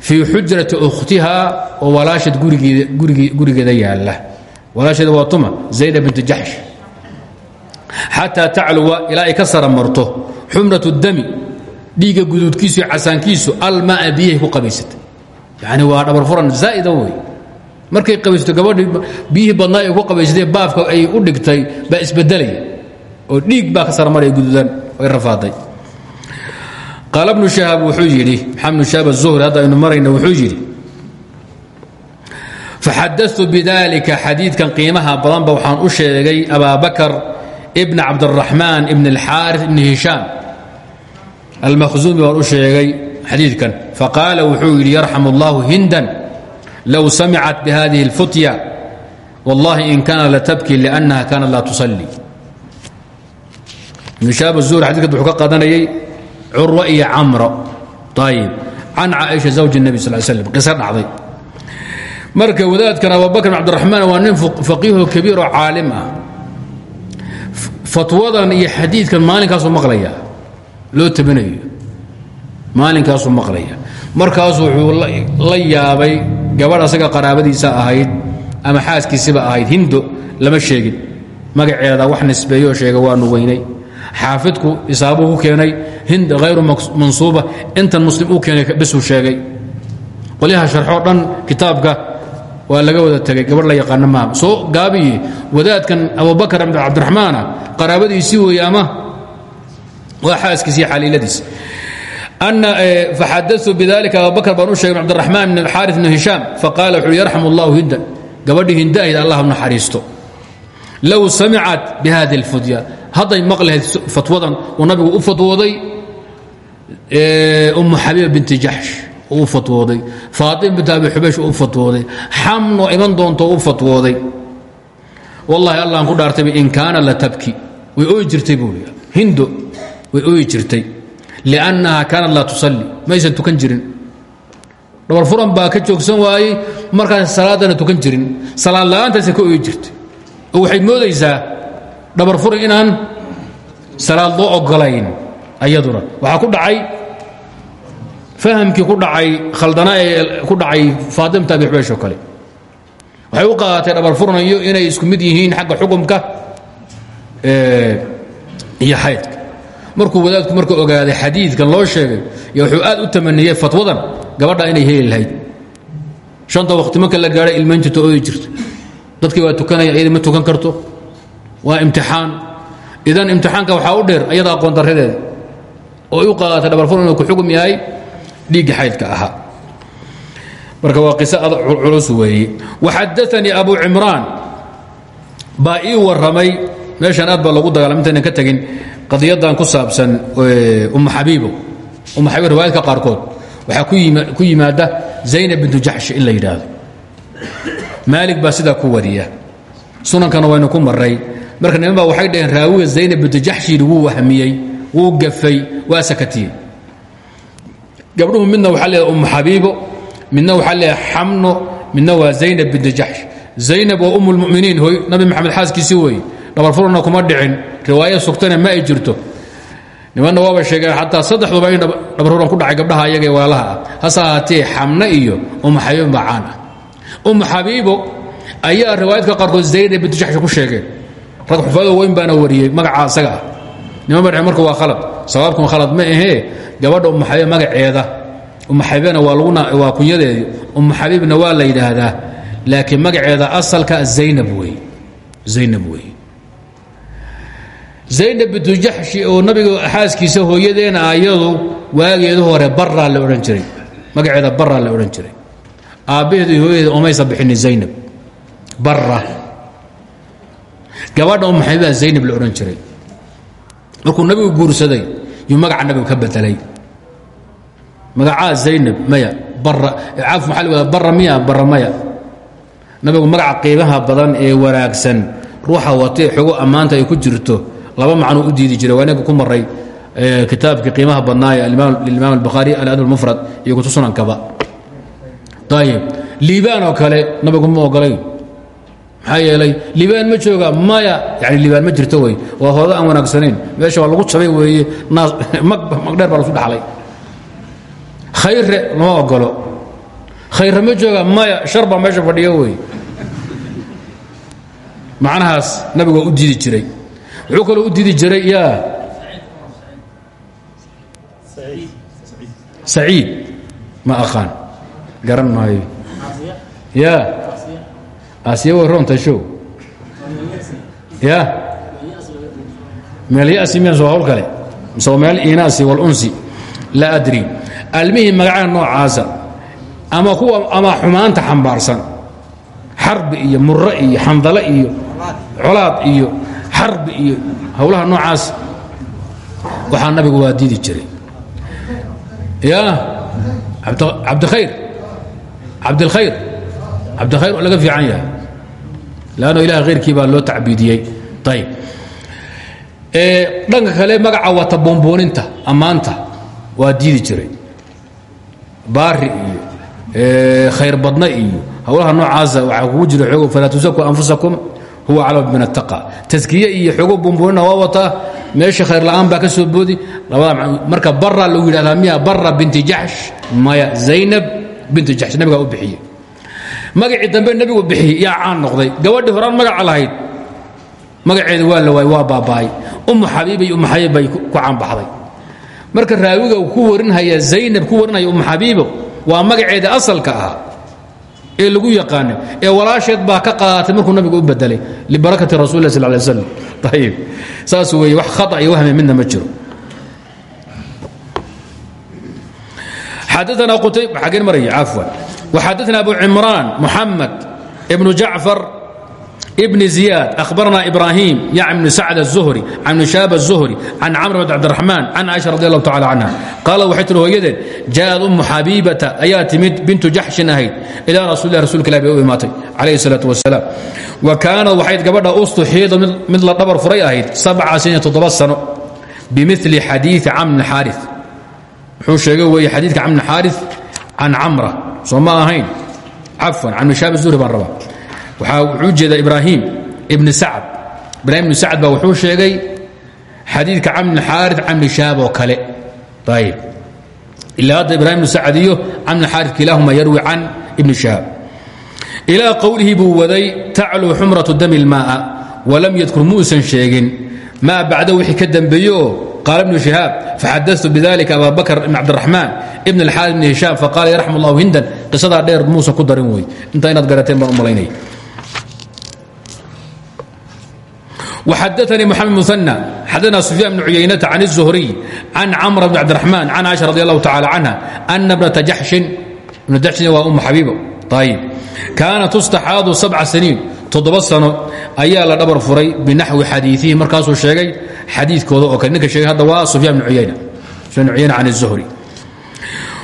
Fii xujrati ukhtiha oo walaasheed gurigeeda yaalla. Walaasheeda waa tuma zaynab bintu jaxsh xataa tacluwa ilaa ay ka sara marto. Xumratu dami dhiigga guduudkiisu casaankiisu almaa biyahay ku qabaysatay. Yani waa dhabar furan zaa'ida wey markay qabaysato gabadhii biyihii badnaa ay ku qabaysatay baafka ay u dhigtay baa isbedelaya. Oo dhiig baa ka sarmaraya guduudan ay rafaaday. Qaala bnu shahaab wuxuu yidhi maxamed bnu shahaab azuhri hadda aynu faxadatu bidalika xadiidkan qiimaha badanba waxaan u sheegay abaabakar ibna cabdiraxmaan ibn alxaaris ibn hishaam almakhzuumi baan u sheegay xadiidkan faqaala wuxuu yidhi yarxam allahu hindan low samicat bihadihi اlfutya wallahi in kaana latabki liannaha kaanat laa tusalli ibnu shahaab azuhri xadidkan wuxuu ka qaadanayay curwa iyo camro ayib can caaisha zawji الnabi sal slam qiso dhacday marka wadaadkan abubakr cabdiraxmaan waa nin faqiiho kabiir oo caalim ah. Fatwadan iyo xadiidkan maalinkaasuu maqlaya loo tabinayo maalinkaasuu maqlaya. Markaasu wuxuu la yaabay gabadh asaga qaraabadiisa ahayd ama xaaskiisiba ahayd hindo lama sheegin. Magaceeda wax nisbeeyo sheega waanu weynay. Xaafidku isaabuu ku keenay hind hayru mansuuba intan muslim uu keenay bisuu sheegay. Qolyaha sharxoo dhan kitaabka waa laga wada tegay gabadh la yaqaana maaha soo gaabiye wadaadkan abubakar cabdiraxmaana qaraabadiisii weeye ama waa xaaskiisi xaliiladiis. Ana faxadatu bidalika abubakr baan u sheegay cabdiraxmaan bn xaari bn hishaam faqaala wuxuu yarxam allahu hindan gabadhii hindaahid allah naxariisto. Low samicat bihadi اlfudya hadday maqlahayd fatwadan uu nabigu u fatwooday umu xabiiba binti jaxsh u fatwooday. Faatima bint abi xubaysh u fatwooday. Xamno iman doonto u fatwooday. Wallahi allah aan ku dhaartayba in kaana la tabki. Way ooyi jirtay buui hindo way ooyi jirtay. Liannaha kaanat laa tusalli. Maysan tukan jirin. Dhabar furan baa ka joogsan waayey markaas salaadana tukan jirin. Salaad la'aantaasay ka ooyi jirtay. Oo waxay moodaysaa dhabar furan inaan salaad loo ogolayn ayaduna. Waxaa ku dhacay fahamkii ku dhacay khaldanaa ee ku dhacay faatimta abi xubaysh oo kale. Waxay u qaadatay dhabar furnayo inay isku mid yihiin xagga xukumka iyo xaydka markuu wadaadku marka ogaaday xadiidkan loo sheegay y wuxuu aad u tamaniyey fatwadan gabadha inay heli lahayd. Shanta waqti marka la gaadha ilmayn jirto ooyi jirto. Dadkii waa tukanaya iyadii ma tukan karto. Waa imtixaan. Idan imtixaanka waxaa u dheer ayada aqoon darradeeda. Oo u qaadatay dhabarfur inuu ku xugum dhiigga xaydka ahaa marka waa qiso culus weeye. Waxadaanii abu cimraan. Baa ii warramay meeshaan aad baa loogu dagaalam intaynan ka tegin qadiyadan ku saabsan umma xabiibo. Umma xabiib riwaayadka qaarkood. Waxaa ku yimaada zaynab bintu jaxshi in la yidhaahdo. Maalig baa sidaa ku wariya. Sunankana waynu ku maray marka niman baa waxay dhaheen raawiga zaynab bintu jaxshiyidhi wuu wahmiyey wuu gafay waa sakatiyey gabdhuhu midna waxaa leedahay ummu xabiibo midna waxaa leedahay xamno midna waa zaynab bintu jaxsh zaynab waa umm lmuminiin hoy nabi maxamed xaaskiisii weeye dhabarfurna kuma dhicin. Riwaaya sugtana ma ay jirto. Nimanna waaba sheegeen xataa saddexduba in dhabarfuran ku dhacay gabdhaha ayaga ee walaalaha ah. Hase ahaatee xamne iyo ummu xabiibo baa caan ah. Ummu xabiibo ayaa riwaayadka qaarkood zaynab bintu jaxsh ku sheegeen. Rag xufado weyn baana wariyey magacaa isaga ah. Niman ba marka waa khalad sawaabkun khalad ma ahee gabadha ummu xabiib magaceeda ummu xabiibna waa laguna waa kunyadeedii ummu xabiibna waa la yidhaahdaa laakiin magaceeda asalka zaynab wey zaynab wey zaynab bintu jaxshi oo nabiga xaaskiisa hooyadeena ayadu waageedu hore baraa la odhan jiray magaceeda baraa la odhan jiray. Aabbaheedu hooyadeeda umaysa bixinin zaynab bara gabadha ummu xabiibaa zaynab la odhan jiray. Markuu nabigu guursaday yuu magaca nabigu ka bedelay. Magacaa zaynab maya caaf maxaa la wada bara miya bara maya. Nabigu magaca qiimaha badan ee wanaagsan ruuxa watee xogo ammaanta ay ku jirto laba macnuu u diidi jiray. Waa ku maray kitaabkii qiimaha badnaaye alimaam albakhaari aladab almufrad iyo kutu sunankaba. Ayib liibaan kale nabigu ma ogolay maxaa yeelay liibaan ma jooga maya. Yani liibaan ma jirto wey waa hoodo aan wanaagsanayn meesha waa lagu jabay weeye. Magdheer baa lasu dhaxlay. Khayre lama ogolo khayre ma jooga maya. Shar baa meesha fadhiyo wey macnahaas nabigu waa u diidi jiray. Wuxuu kaloo u diidi jiray ya saciid. Ma aqaan. Garan maayo. Ya asiya way roonta show ya? Meel yasi miyan soo hawl kale mise meel inaasi walunsi adri. Almihii magacaha noocaasa ama kuwa ama xumaanta xambaarsan. Xarbi iyo muro iyo xandale iyo colaad iyo xarbi iyo howlaha noocaas. Waxaa nabigu waa diidi jiray. Ya? Abdkhayr cabdilkhayr cabdilkhayr oo laga fiican yahay lanno ilaha khayrkii baa loo tacbiidiyey ayb dhanka kale magaca wata boonbooninta ammaanta waa diidi jiray baari iyo khayr badna iyo howlaha noocaasa waxaa kugu jira oog falaa tusaku anfusakum huwa aclam min attaqa taskiye iyo xoogo boonboonina waa wataa meesha khayr la'aan baa ka soo boodi labada marka bara lagu yidhahdaa miya bara binti jaxsh maya zaynab binti jaxsh nabigaa u bixiyey magacii dambe nebigu bixiyey yaa caan noqday. Gabadhii horaan magaca lahayd. Magaceeda waa la waayey waa baaba'ay. Ummu xabiiba iyo ummu xabiib bay ku caanbaxday marka raawiga uu ku warinhaya zaynab ku warinhaya ummu xabiibo waa magaceeda asalka ah ee lagu yaqaana ee walaasheed baa ka qaadatay markuu nabigu u bedelay libarakati rasul lah sal lay slam ayib saas weeye wax khata iyo wahmi midna ma jiro. Xadaana qutayb xageen maraya cafwan وxadثna أbu cمrان محamed بن جaعفر بن زiياد أخبرna إبراهيم yع بن سعد الزهري عن بن شhاب الزهري عن cمر بن عبدالرحمن عن عائشة رضي الله تعالى عنها قال waxay tii hooyadeed جاءت أم xabيبةa ayaa timid بنtu jaxشhin ahayd إلى رasuل lah rasulka ilah bay u imaatay عليه الصلاaة وaسلام وkaanad waxayd gabadha ustuxiido mid la dhabar furay ahayd سبca sن toddoba sano بmiثل xadيiثi cمر بن xاariث wuxuu sheegay weeye xadiidka cمر بن xاariث can camra soo ahayn? Cafwan can mishaab zuhri baan rabaa. Waxaa jeeda ibraahim ibni sacd. Ibrahim ibni sacd baa wuxuu sheegay xadiidka camni xaari camni shaab oo kale. Ayib ilaa hadda ibrahim ibni sacd iyo camni xaari kilaahuma yarwi can ibni shahaab ilaa qowlihii buu waday tacluu xumratu dami اlmaaa walam yadkur muusan sheegin. Maa bacda wixii ka dembeeye qaala ibnu shihaab faxadatu bidalika aba bakr ibn cabdiraxmaan ibn alxaari ibn hishaam faqaala yarxam allahu hindan qisadaa dheer muusa ku darin wey intaa inaad garateen baan u malaynaya وxadثnي محamed مثنى xadثna سفyان بن عuyaynة عن الزهري عن cمر بن عبدالرحمن عن عائشة رضي الله تعالى عنها أن بنة jaxشhin بن jaxshin waa um xabiibo ayb kaana tustaxaadu sabca saniin toddoba sano ayaa la dhabar furay binaxwi xadiiihi markaasuu sheegay xadiikooda oo kale ninka sheegay hadda waa sufyaan bn uyayna sufyan bn uyayna can الzuhri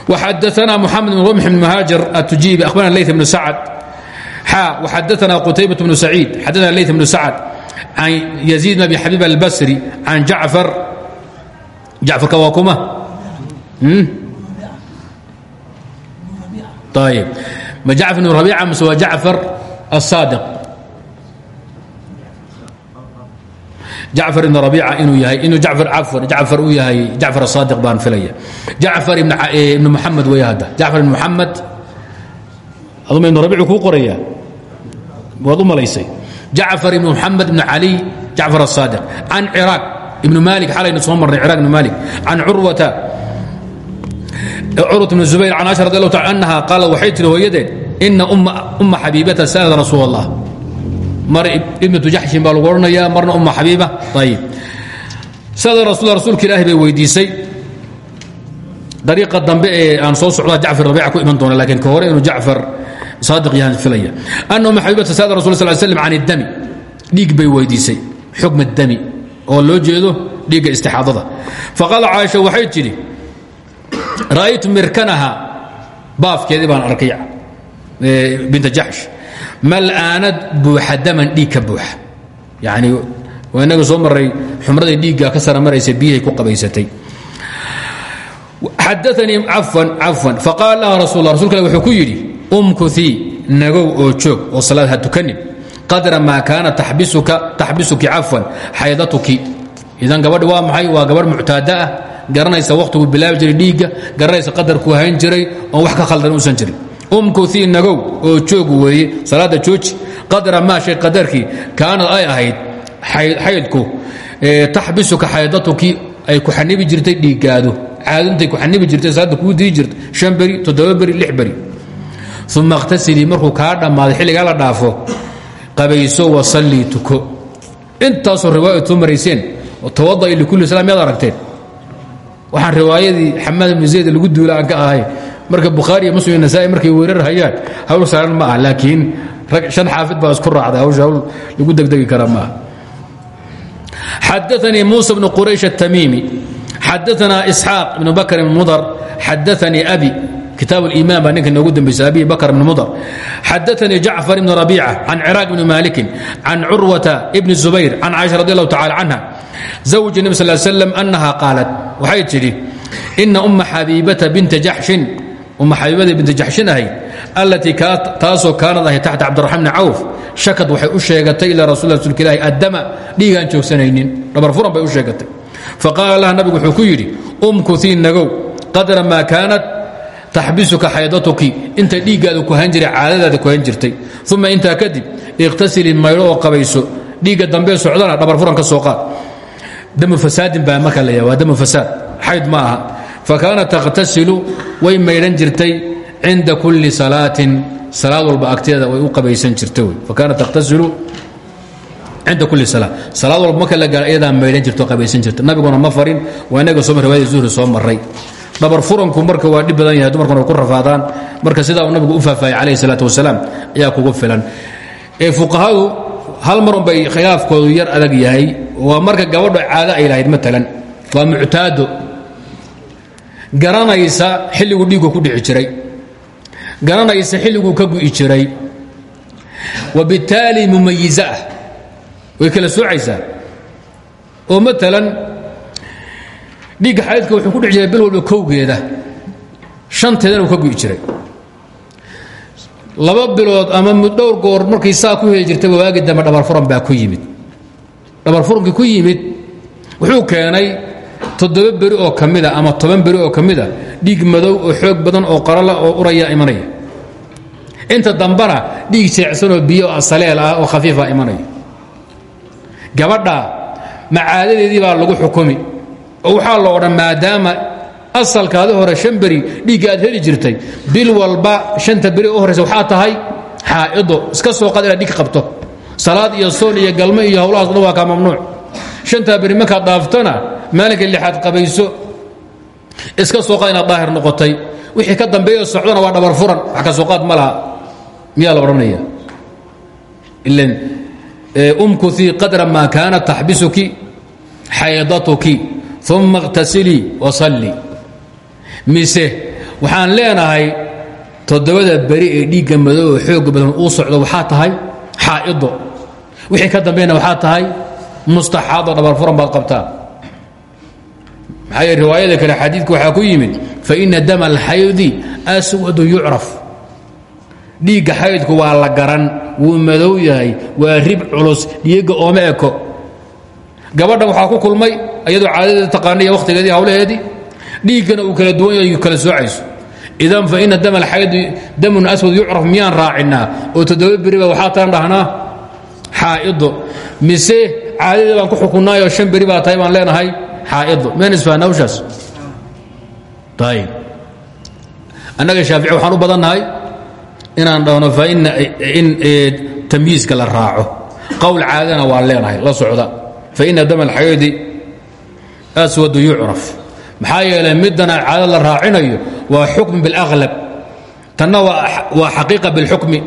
وxadثna محamed بن رمح بن مهاaجر التujiibi أخبرna ليث بن سعد xا وxadثna qتayبة بن سعيid xadثna ليث بن سعد can يزيد بن أبي xabيب الbsري can jacفar jacfarka waa kuma ayb ma jacfar بن رaبيica mise waa jacفar الصاadiق jacfar ibn rabiica inuu yahay inuu jacfar cafwan jacfar uu yahay jacfar asaadiq baan filaya. Jacfar ibn ibn muxamed weeye hadda. Jacfar ibn muxamed aduma ibn rabiicu kuu qoraya waad u malaysay. Jacfar ibn muxamed ibn cali jacfar asaadiq can ciraaq ibn malik xalaynu soo marnay ciraaq ibn malik can curwata curwat ibn zubayr can aisha radi allahu taala annaha qaalat waxay tiri hooyadeed ina umma xabiibata sa'alat rasuul allah mar ibnatu jaxshin baa lagu odhanayaa marna umma xabiiba. Ayib. Rasul rasuulka ilaahi bay weydiisay. Dariiqa dambe ee aan soo socdaa jacfar rabiica ku iman doona lakiin ka hore inuu jacfar saadiq yahan filaya. Ana umma xabiibata sada rasul sal slam can iddami dhiig bay weydiisay. Xukm dami oo loo jeedo dhiigga istixaadada. Faqaala caaisha waxay tidhi ra'aytu mirkanaha baafkeedii baan arkay binta jaxsh malaanad buuxa daman dhiig ka buuxa. Yani waa inaga soo maray xumraday dhiigga ka sara maraysa biyahay ku qabaysatay. Xadaanii cafwan cafwan faqaala laha rasul rasulka wuxuu ku yidhi umkutii nagow oo joog oo salaad ha tukanin. Qadra maa kaana taxbisuki cafwan xaydatuki idan gabadhi waa maxay? Waa gabadh muctaada ah. Garanaysa wakhtigu bilaabi jiray dhiigga garanaysa qadarku hayn jiray oon wax ka khaldan uusan jirin umkutii nagow oo joog weeye salaada jooji qadra maa shay qadarkii kaanad ay ahayd xaydku taxbisuka xaydatuki ay ku xanibi jirtay dhiiggaadu caado intay ku xanibi jirtay salaadda kuu dii jirta shan beri toddoba beri lix beri. Uma اkhtasilii markuu kaa la dhaafo qabayso wasallii tuko. Intaasoo riwaayad soo marayseen tawada'i likulli salaam yaad aragteen? Waxaan riwaayadii xamaad ibnu zayd lagu duula ka ahay marka bukhaari iyo muslim iyo nasaai markay weerar hayaan hawl saaran ma ah laakiin rag shan xaafid baa isku raacday hawsha hawl lagu degdegi kara ma aha xadaanii muusa bnu quraysh الtamiimi xadaanaa isxaaq ibnu bakr ibn mudar xadaanii abi kitaab اliman baa ninka noogu dambaysa abi bakr ibn mudar xadaanii jacfar ibn rabiica can ciraaq ibni malikin can curwata ibni zubayr can caaisha radi allahu tacala canha zawji nebi sal slam annaha qaalat waxay tidhi ina umma xabiibata binta jaxshin umma xabiibada binta jaxshin ahayd allatii taasoo kaanad ahayd taxta cabdiraxmaan bni cawf shakad waxay u sheegatay ilaa rasul rsulka ilahi addama dhiigaan joogsanaynin. Dhabar furan bay u sheegatay. Faqaala laha nabigu wuxuu ku yidhi umkutii nagow qadra maa kaanat taxbisuka xaydatuki. Intay dhiiggaada ku han jiray caadadaada ku han jirtay. Uma intaa kadib ikhtasilii maydho oo qabayso. Dhiigga dambee socdana dhabar furan ka soo qaad. Damu fasaadin baa marka la waa damu fasaad xayd fa kaanat takhtasilu way maydhan jirtay cinda kulli salaatin salaad walba agteeda way u qabaysan jirtay fa kaanat takhtasilu cinda kulli salaa salaad walba marka la gaaro iyadaa maydhan jirto qabaysan jirta nabiguna ma farin waa inaga soo riwaayadii zuhri soo maray dhabar furanku marka waa dhib badan yahay dumarkuna way ku rafaadaan marka sidaa uu nabigu u faahfaayay calayhi salaatu wasalaam ayaa kugu filan ee fuqahadu hal mar un bay khilaafkoodu yar adag yahay waa marka gabadho caado ay lahayd maalan waa muctaado garanaysa xilliguu dhiiggu ku dhici jiray. Garanaysa xilliguu ka gu'i jiray. Wabittaali mumayiza ah way kala soocaysaa oo maalan dhiigga xaydka wuxuu ku dhici jiray bil walba kowgeeda. Shanteedana uu ka gu'i jiray. Laba bilood ama dhowr goor markay saa ku heli waagi dambe dhabarfuran baa ku yimid. Dhabarfurankii ku yimid wuxuu keenay toddoba beri oo ka mida ama toban beri oo ka mida dhiig madow oo xoog badan oo qarala oo uraya imanaya. Inta dambana dhiig jeecsanoo biyo saleel ah oo khafiifa imanaya. Gabadha macaadadeedii baa lagu xukumi. Oo waxaa lo odhan maadaama asalkaadi hore shan beri dhiigga aad heli jirtay bil walba shanta beri u horaysa waxaa tahay xaa'ido iska soo qad inaad dhig qabto. Salaad iyo soon iyo galmo iyo howlahaas dhan waa kaa mamnuuc. Shantaa beri markaad dhaaftana maalinka lixaad qabayso iska soo qad inaad daahir noqotay. Wixii ka dambeeyo socdona waa dhabar furan. Wax ka soo qaad ma laha. Miyaa la odhanaya? Ilan umkutii qadra maa kaanat taxbisuki xaydatuki uma اqtasilii wasalli mise waxaan leenahay toddobada beri ee dhiigga madow oo badan uu socdo waxaa tahay xaa'ido. Wixii ka dambeena waxaa tahay mustaxaado dhabar furan baad qabtaa maxaa riwaayada kale xadiidka waxaa ku yimid faina dama alxaydi aswadu yucraf. Dhiigga xaydku waa la garan wuu madow yahay waa rib culus dhiigga ooma eko. Gabadhan ku kulmay iyadoo caadadeeda taqaaniya wakhtigeedii hawlaheedii dhiiggana uu kala duwan yahay kala soocayso idan fa ina dam alxaydi damun aswad yucraf miyaan raacinaa? Oo toddoba beriba waxaa taan dhahnaa? Xaa'ido. Mise caadadii baan ku xukunnaayoo shan beri baa tahay leenahay xaaidu mensfahna hawshaas ayb annaga shaafici waxaan u badannahay inaan dhahno faina in tamyiiska la raaco qowl caadana waan leenahay la socda faina dam alxaydi aswadu yucraf maxaa yeelay middanaa caado la raacinayo waa xukm biاlaqlab tanna waa xaqiiqa biاlxukmi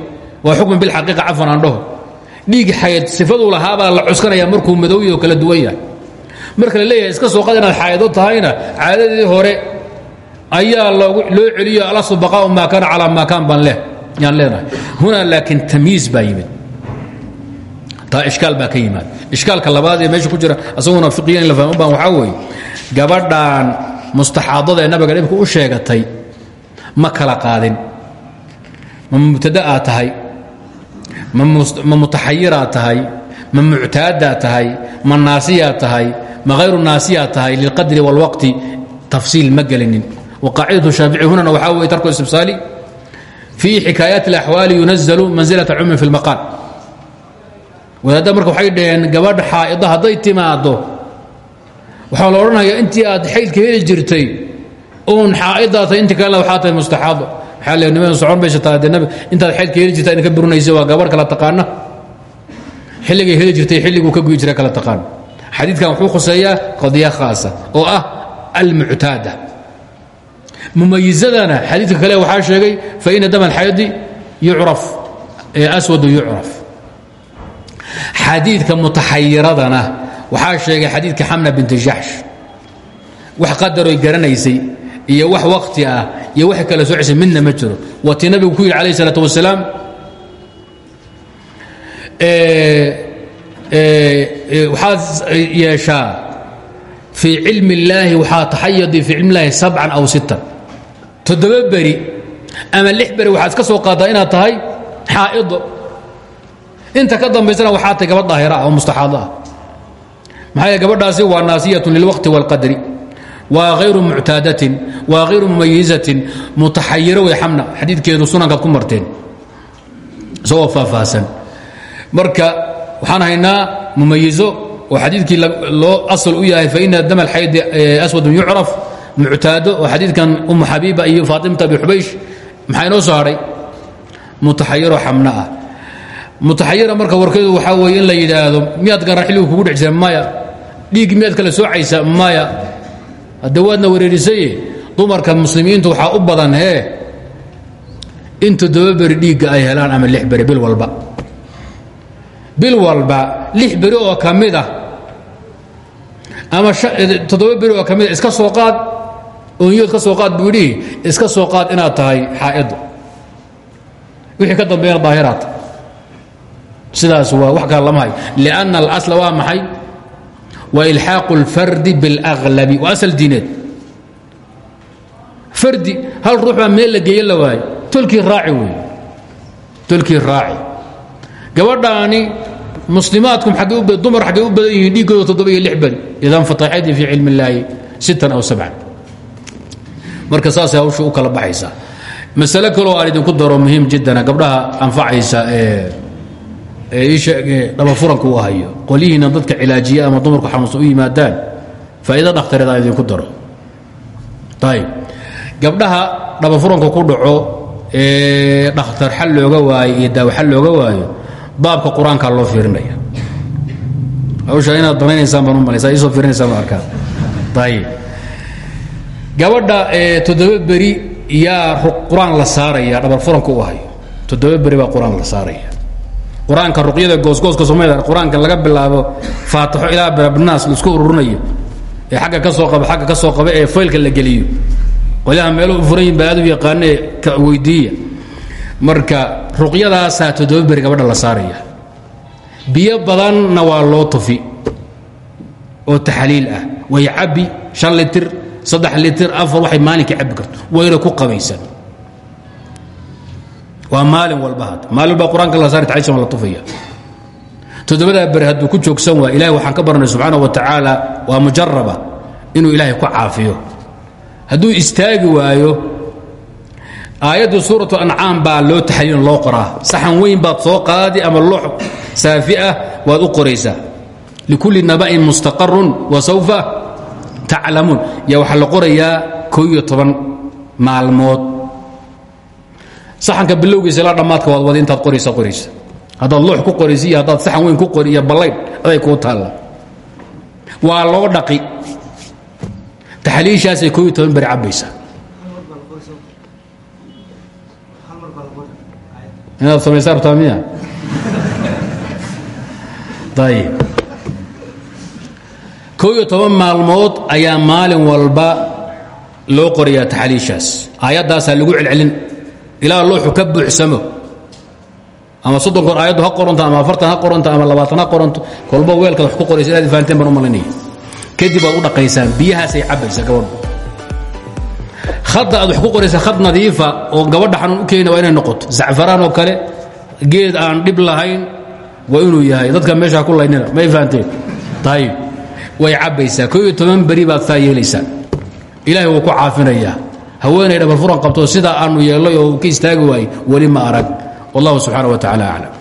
waa xukmi bilxaqiiqa cafan aan dhaho dhiig xayd sifaduu lahaabaa la cuskanaya markuu madowyo kala duwan yahay marka la leeyahay iska soo qad inaad xaayado tahayna caadadii hore ayaa loo celiyo alasl baqaau maa kaana calaa maa kaan baan yaan leenahay. Huna laakiin tamyiiz baa yimid. Taa ishkaal baa ka yimaad. Ishkaalka labaad ee meesha ku jira asaguna fiqiyan in la fahmo baan waxaa weeye gabadhan mustaxaadada ee nabiga dhibka u sheegatay ma kala qaadin. Ma mubtadaaa tahay ma mutaxayiraa tahay ma muctaadaa tahay ma naasiyaa tahay ma hayru naasiyaa tahay lilqadri wاlwaqti tafsiil ma gelinin waqaacidatu shaafici hunana waxaa weye tarku istibsaali fii xikaayaat اlaxwaali yunazalu mansilata cummin fi اlmaqaal wadaadda marka waxay dhaheen gabadha xaa'ida hadday timaaddo waxaa la odhanayaa intii aad xaydka heli jirtay uun xaa'idaa tahay intii kalena waxaa tahay mustaxaado maxaa le nimada socon maysa taa dee nabi intaad xaydka heli jirta idinka burunaysa waa gabarh kala taqaana xilligay heli jirtay xilliguu ka guyi jira kala taqaan xadiidkan wuxuu khuseeyaa qadiya khaasa oo ah almuctaada. Mumayizadana xadiidka kale waxaa sheegay faina dam alxayadi yucraf aswadu yucraf. Xadiidka mutaxayiradana waxaa sheegay xadiidka xamna binti jaxsh wax qadaroy garanaysay iyo wax wakti ah iyo wax kale soo cesay midna ma jiro. Waa ku yidhi alayh isalaat waxaad yeeshaa fii cilmi اllaahi waxaa taxayadii fii cilmi اllahi sabcan aw sittan toddoba beri ama lix beri waxaad iska soo qaadaa inaad tahay xaa'ido inta ka dambaysana waxaa tahay gabadh daahira ah oo mustaxaado ah maxaa yeel gabadhaasi waa naasiyatun lilwaqti wاlqadri waa hayru muctaadatin waa hayru mumayizatin mutaxayiro way xamna xadiidkeedu sunankaad ku marteen isagoo faahfaahsan marka waxaan haynaa mumayizo oo xadiidkii loo asal u yahay faina dam alxaydi aswadun yucraf muctaado oo xadiidkan umu xabiiba iyo faatimata abi xubaysh maxaa inoo soo hadhay mutaxayiro xamna ah. Mutaxayira marka warkeedu waxaa weeye in la yidhaahdo miyaad garan xilligu kugu dhex jira maya? Dhiig miyaad kala soocaysa maya? Hadda waadna wareerisaye dumarka muslimiintu waxaa u badan hee. In toddoba beri dhiigga ay helaan ama lix beri bil walba bil walba lix beri oo ka ah ama toddoba beri oo ka mid a iska soo qaad oonyood ka soo qaad buu iska soo qaad inaad tahay xaa'ido wixii ka dambeeyana daahiraad. Sidaas waa wax kale lama hayo lianna alasla waa maxay? Wa ilxaaqu اlfardi biاlaglabi waa asal diineed. Fardi hal ruux meel la geeye la waayo tolkii raaci wey tolkii raaci gabadhaani muslimaadkum dumar xaggay u badan yihiin dhiiggooda toddoba iyo lix idan fataxadii fii cilmi اllaahi sittan aw sabcan. Marka saasay hawsha u kala baxaysaa. Masale kaloo aan idinku daro muhiim jiddana gabdhaha anfacaysa ee dhabafuranka u hayo qolyihiina dadka cilaajiya ama dumarku xanuunsan u yimaadaan faa'iido dhakhtareed aan idinku daro. Ayib gabdhaha dhabafuranka ku dhaco ee dhakhtar xal looga waayo iyo daawo xal looga waayo baabka qur'aankaa loo fiirinaya. Hawsha inaad danaynaysaan baan u malaysaa iisoo fiirinaysaan baan arkaa ayib gabadha toddoba beri yaa qur'aan la saaraya dhabarfuranka u hayo. Toddoba beri baa qur'aan la saaraya. Qur'aanka ruqyada goosgooska soomaalida qur'aanka laga bilaabo faatixo ilaa babnaas la isku ururinayo ee agga ka soo qaba agga ka soo qaba ee faylka la geliyo. Qolyaha meeluhu furan yihiin baa aad u yaqaanee ka weydiiya marka ruqyadaasaa toddoba beri gabadha la saaraya. Biyo badanna waa loo tufi oo taxliil ah. Way cabbi shan litir saddex litir afar waxay maalinkii cabbi karto wayna ku qabaysan. Waa maalin walba had maalin walba qur'aanka la saari taxliilsan la tufaya. Toddobadaa beri hadduu ku joogsan waa ilahay waxaan ka barnay subxaana wa tacaala waa mujaraba inuu ilaahay ku caafiyo. Hadduu istaagi waayo aayaddu suuratu ancaam baa loo taxliilin loo qoraa. Saxan weyn baad soo qaadi ama loox saafi ah waad likulli naba'in mustaqarun wa sawfa taclamuun yaa waxaa la qorayaa toban maalmood. Saxanka bilowgiisa ilaa dhammaadka waad wada intaad qoraysa qoraysa. Haddaad loox ku qoraysa iyo saxan weyn ku qori iyo ballaydh aday kuu waa loo dhaqi. Taxliishaasay koo iyo inaad samaysa rabtaa miya? Ayib koo iyo toban maalmood ayaa maalin walba loo qorayaa taxliishaas aayaddaasaa lagu celcelin. Ilaa looxu ka buuxsamo. Ama soddon goor aayaddu ha qoranto ama afartan ha qoranto ama labaatan ha qoranto kolba weelkaad wax ku qoraysa inaad fahanteen baan u kadib u dhaqaysaan biyahaasay cabbaysaa gabadhu hadda aad wax ku qoraysa khad nadiifa oo gabadha xanuun u keenina waa inay noqoto. Zacfaraan oo kale geed aan dhib lahayn waa inuu yahay. Dadka meesha ku laynina may fahanteen? Ayib way cabbaysaa. Koo iyo toban beri baad saa yeelaysaa. Ilaahay wuu ku caafinayaa. Haweenay dhabarfuran qabto sidaa aanu yeellay oo uu ka istaagi waayey weli ma arag. Wallahu subxaana wa tacala aclam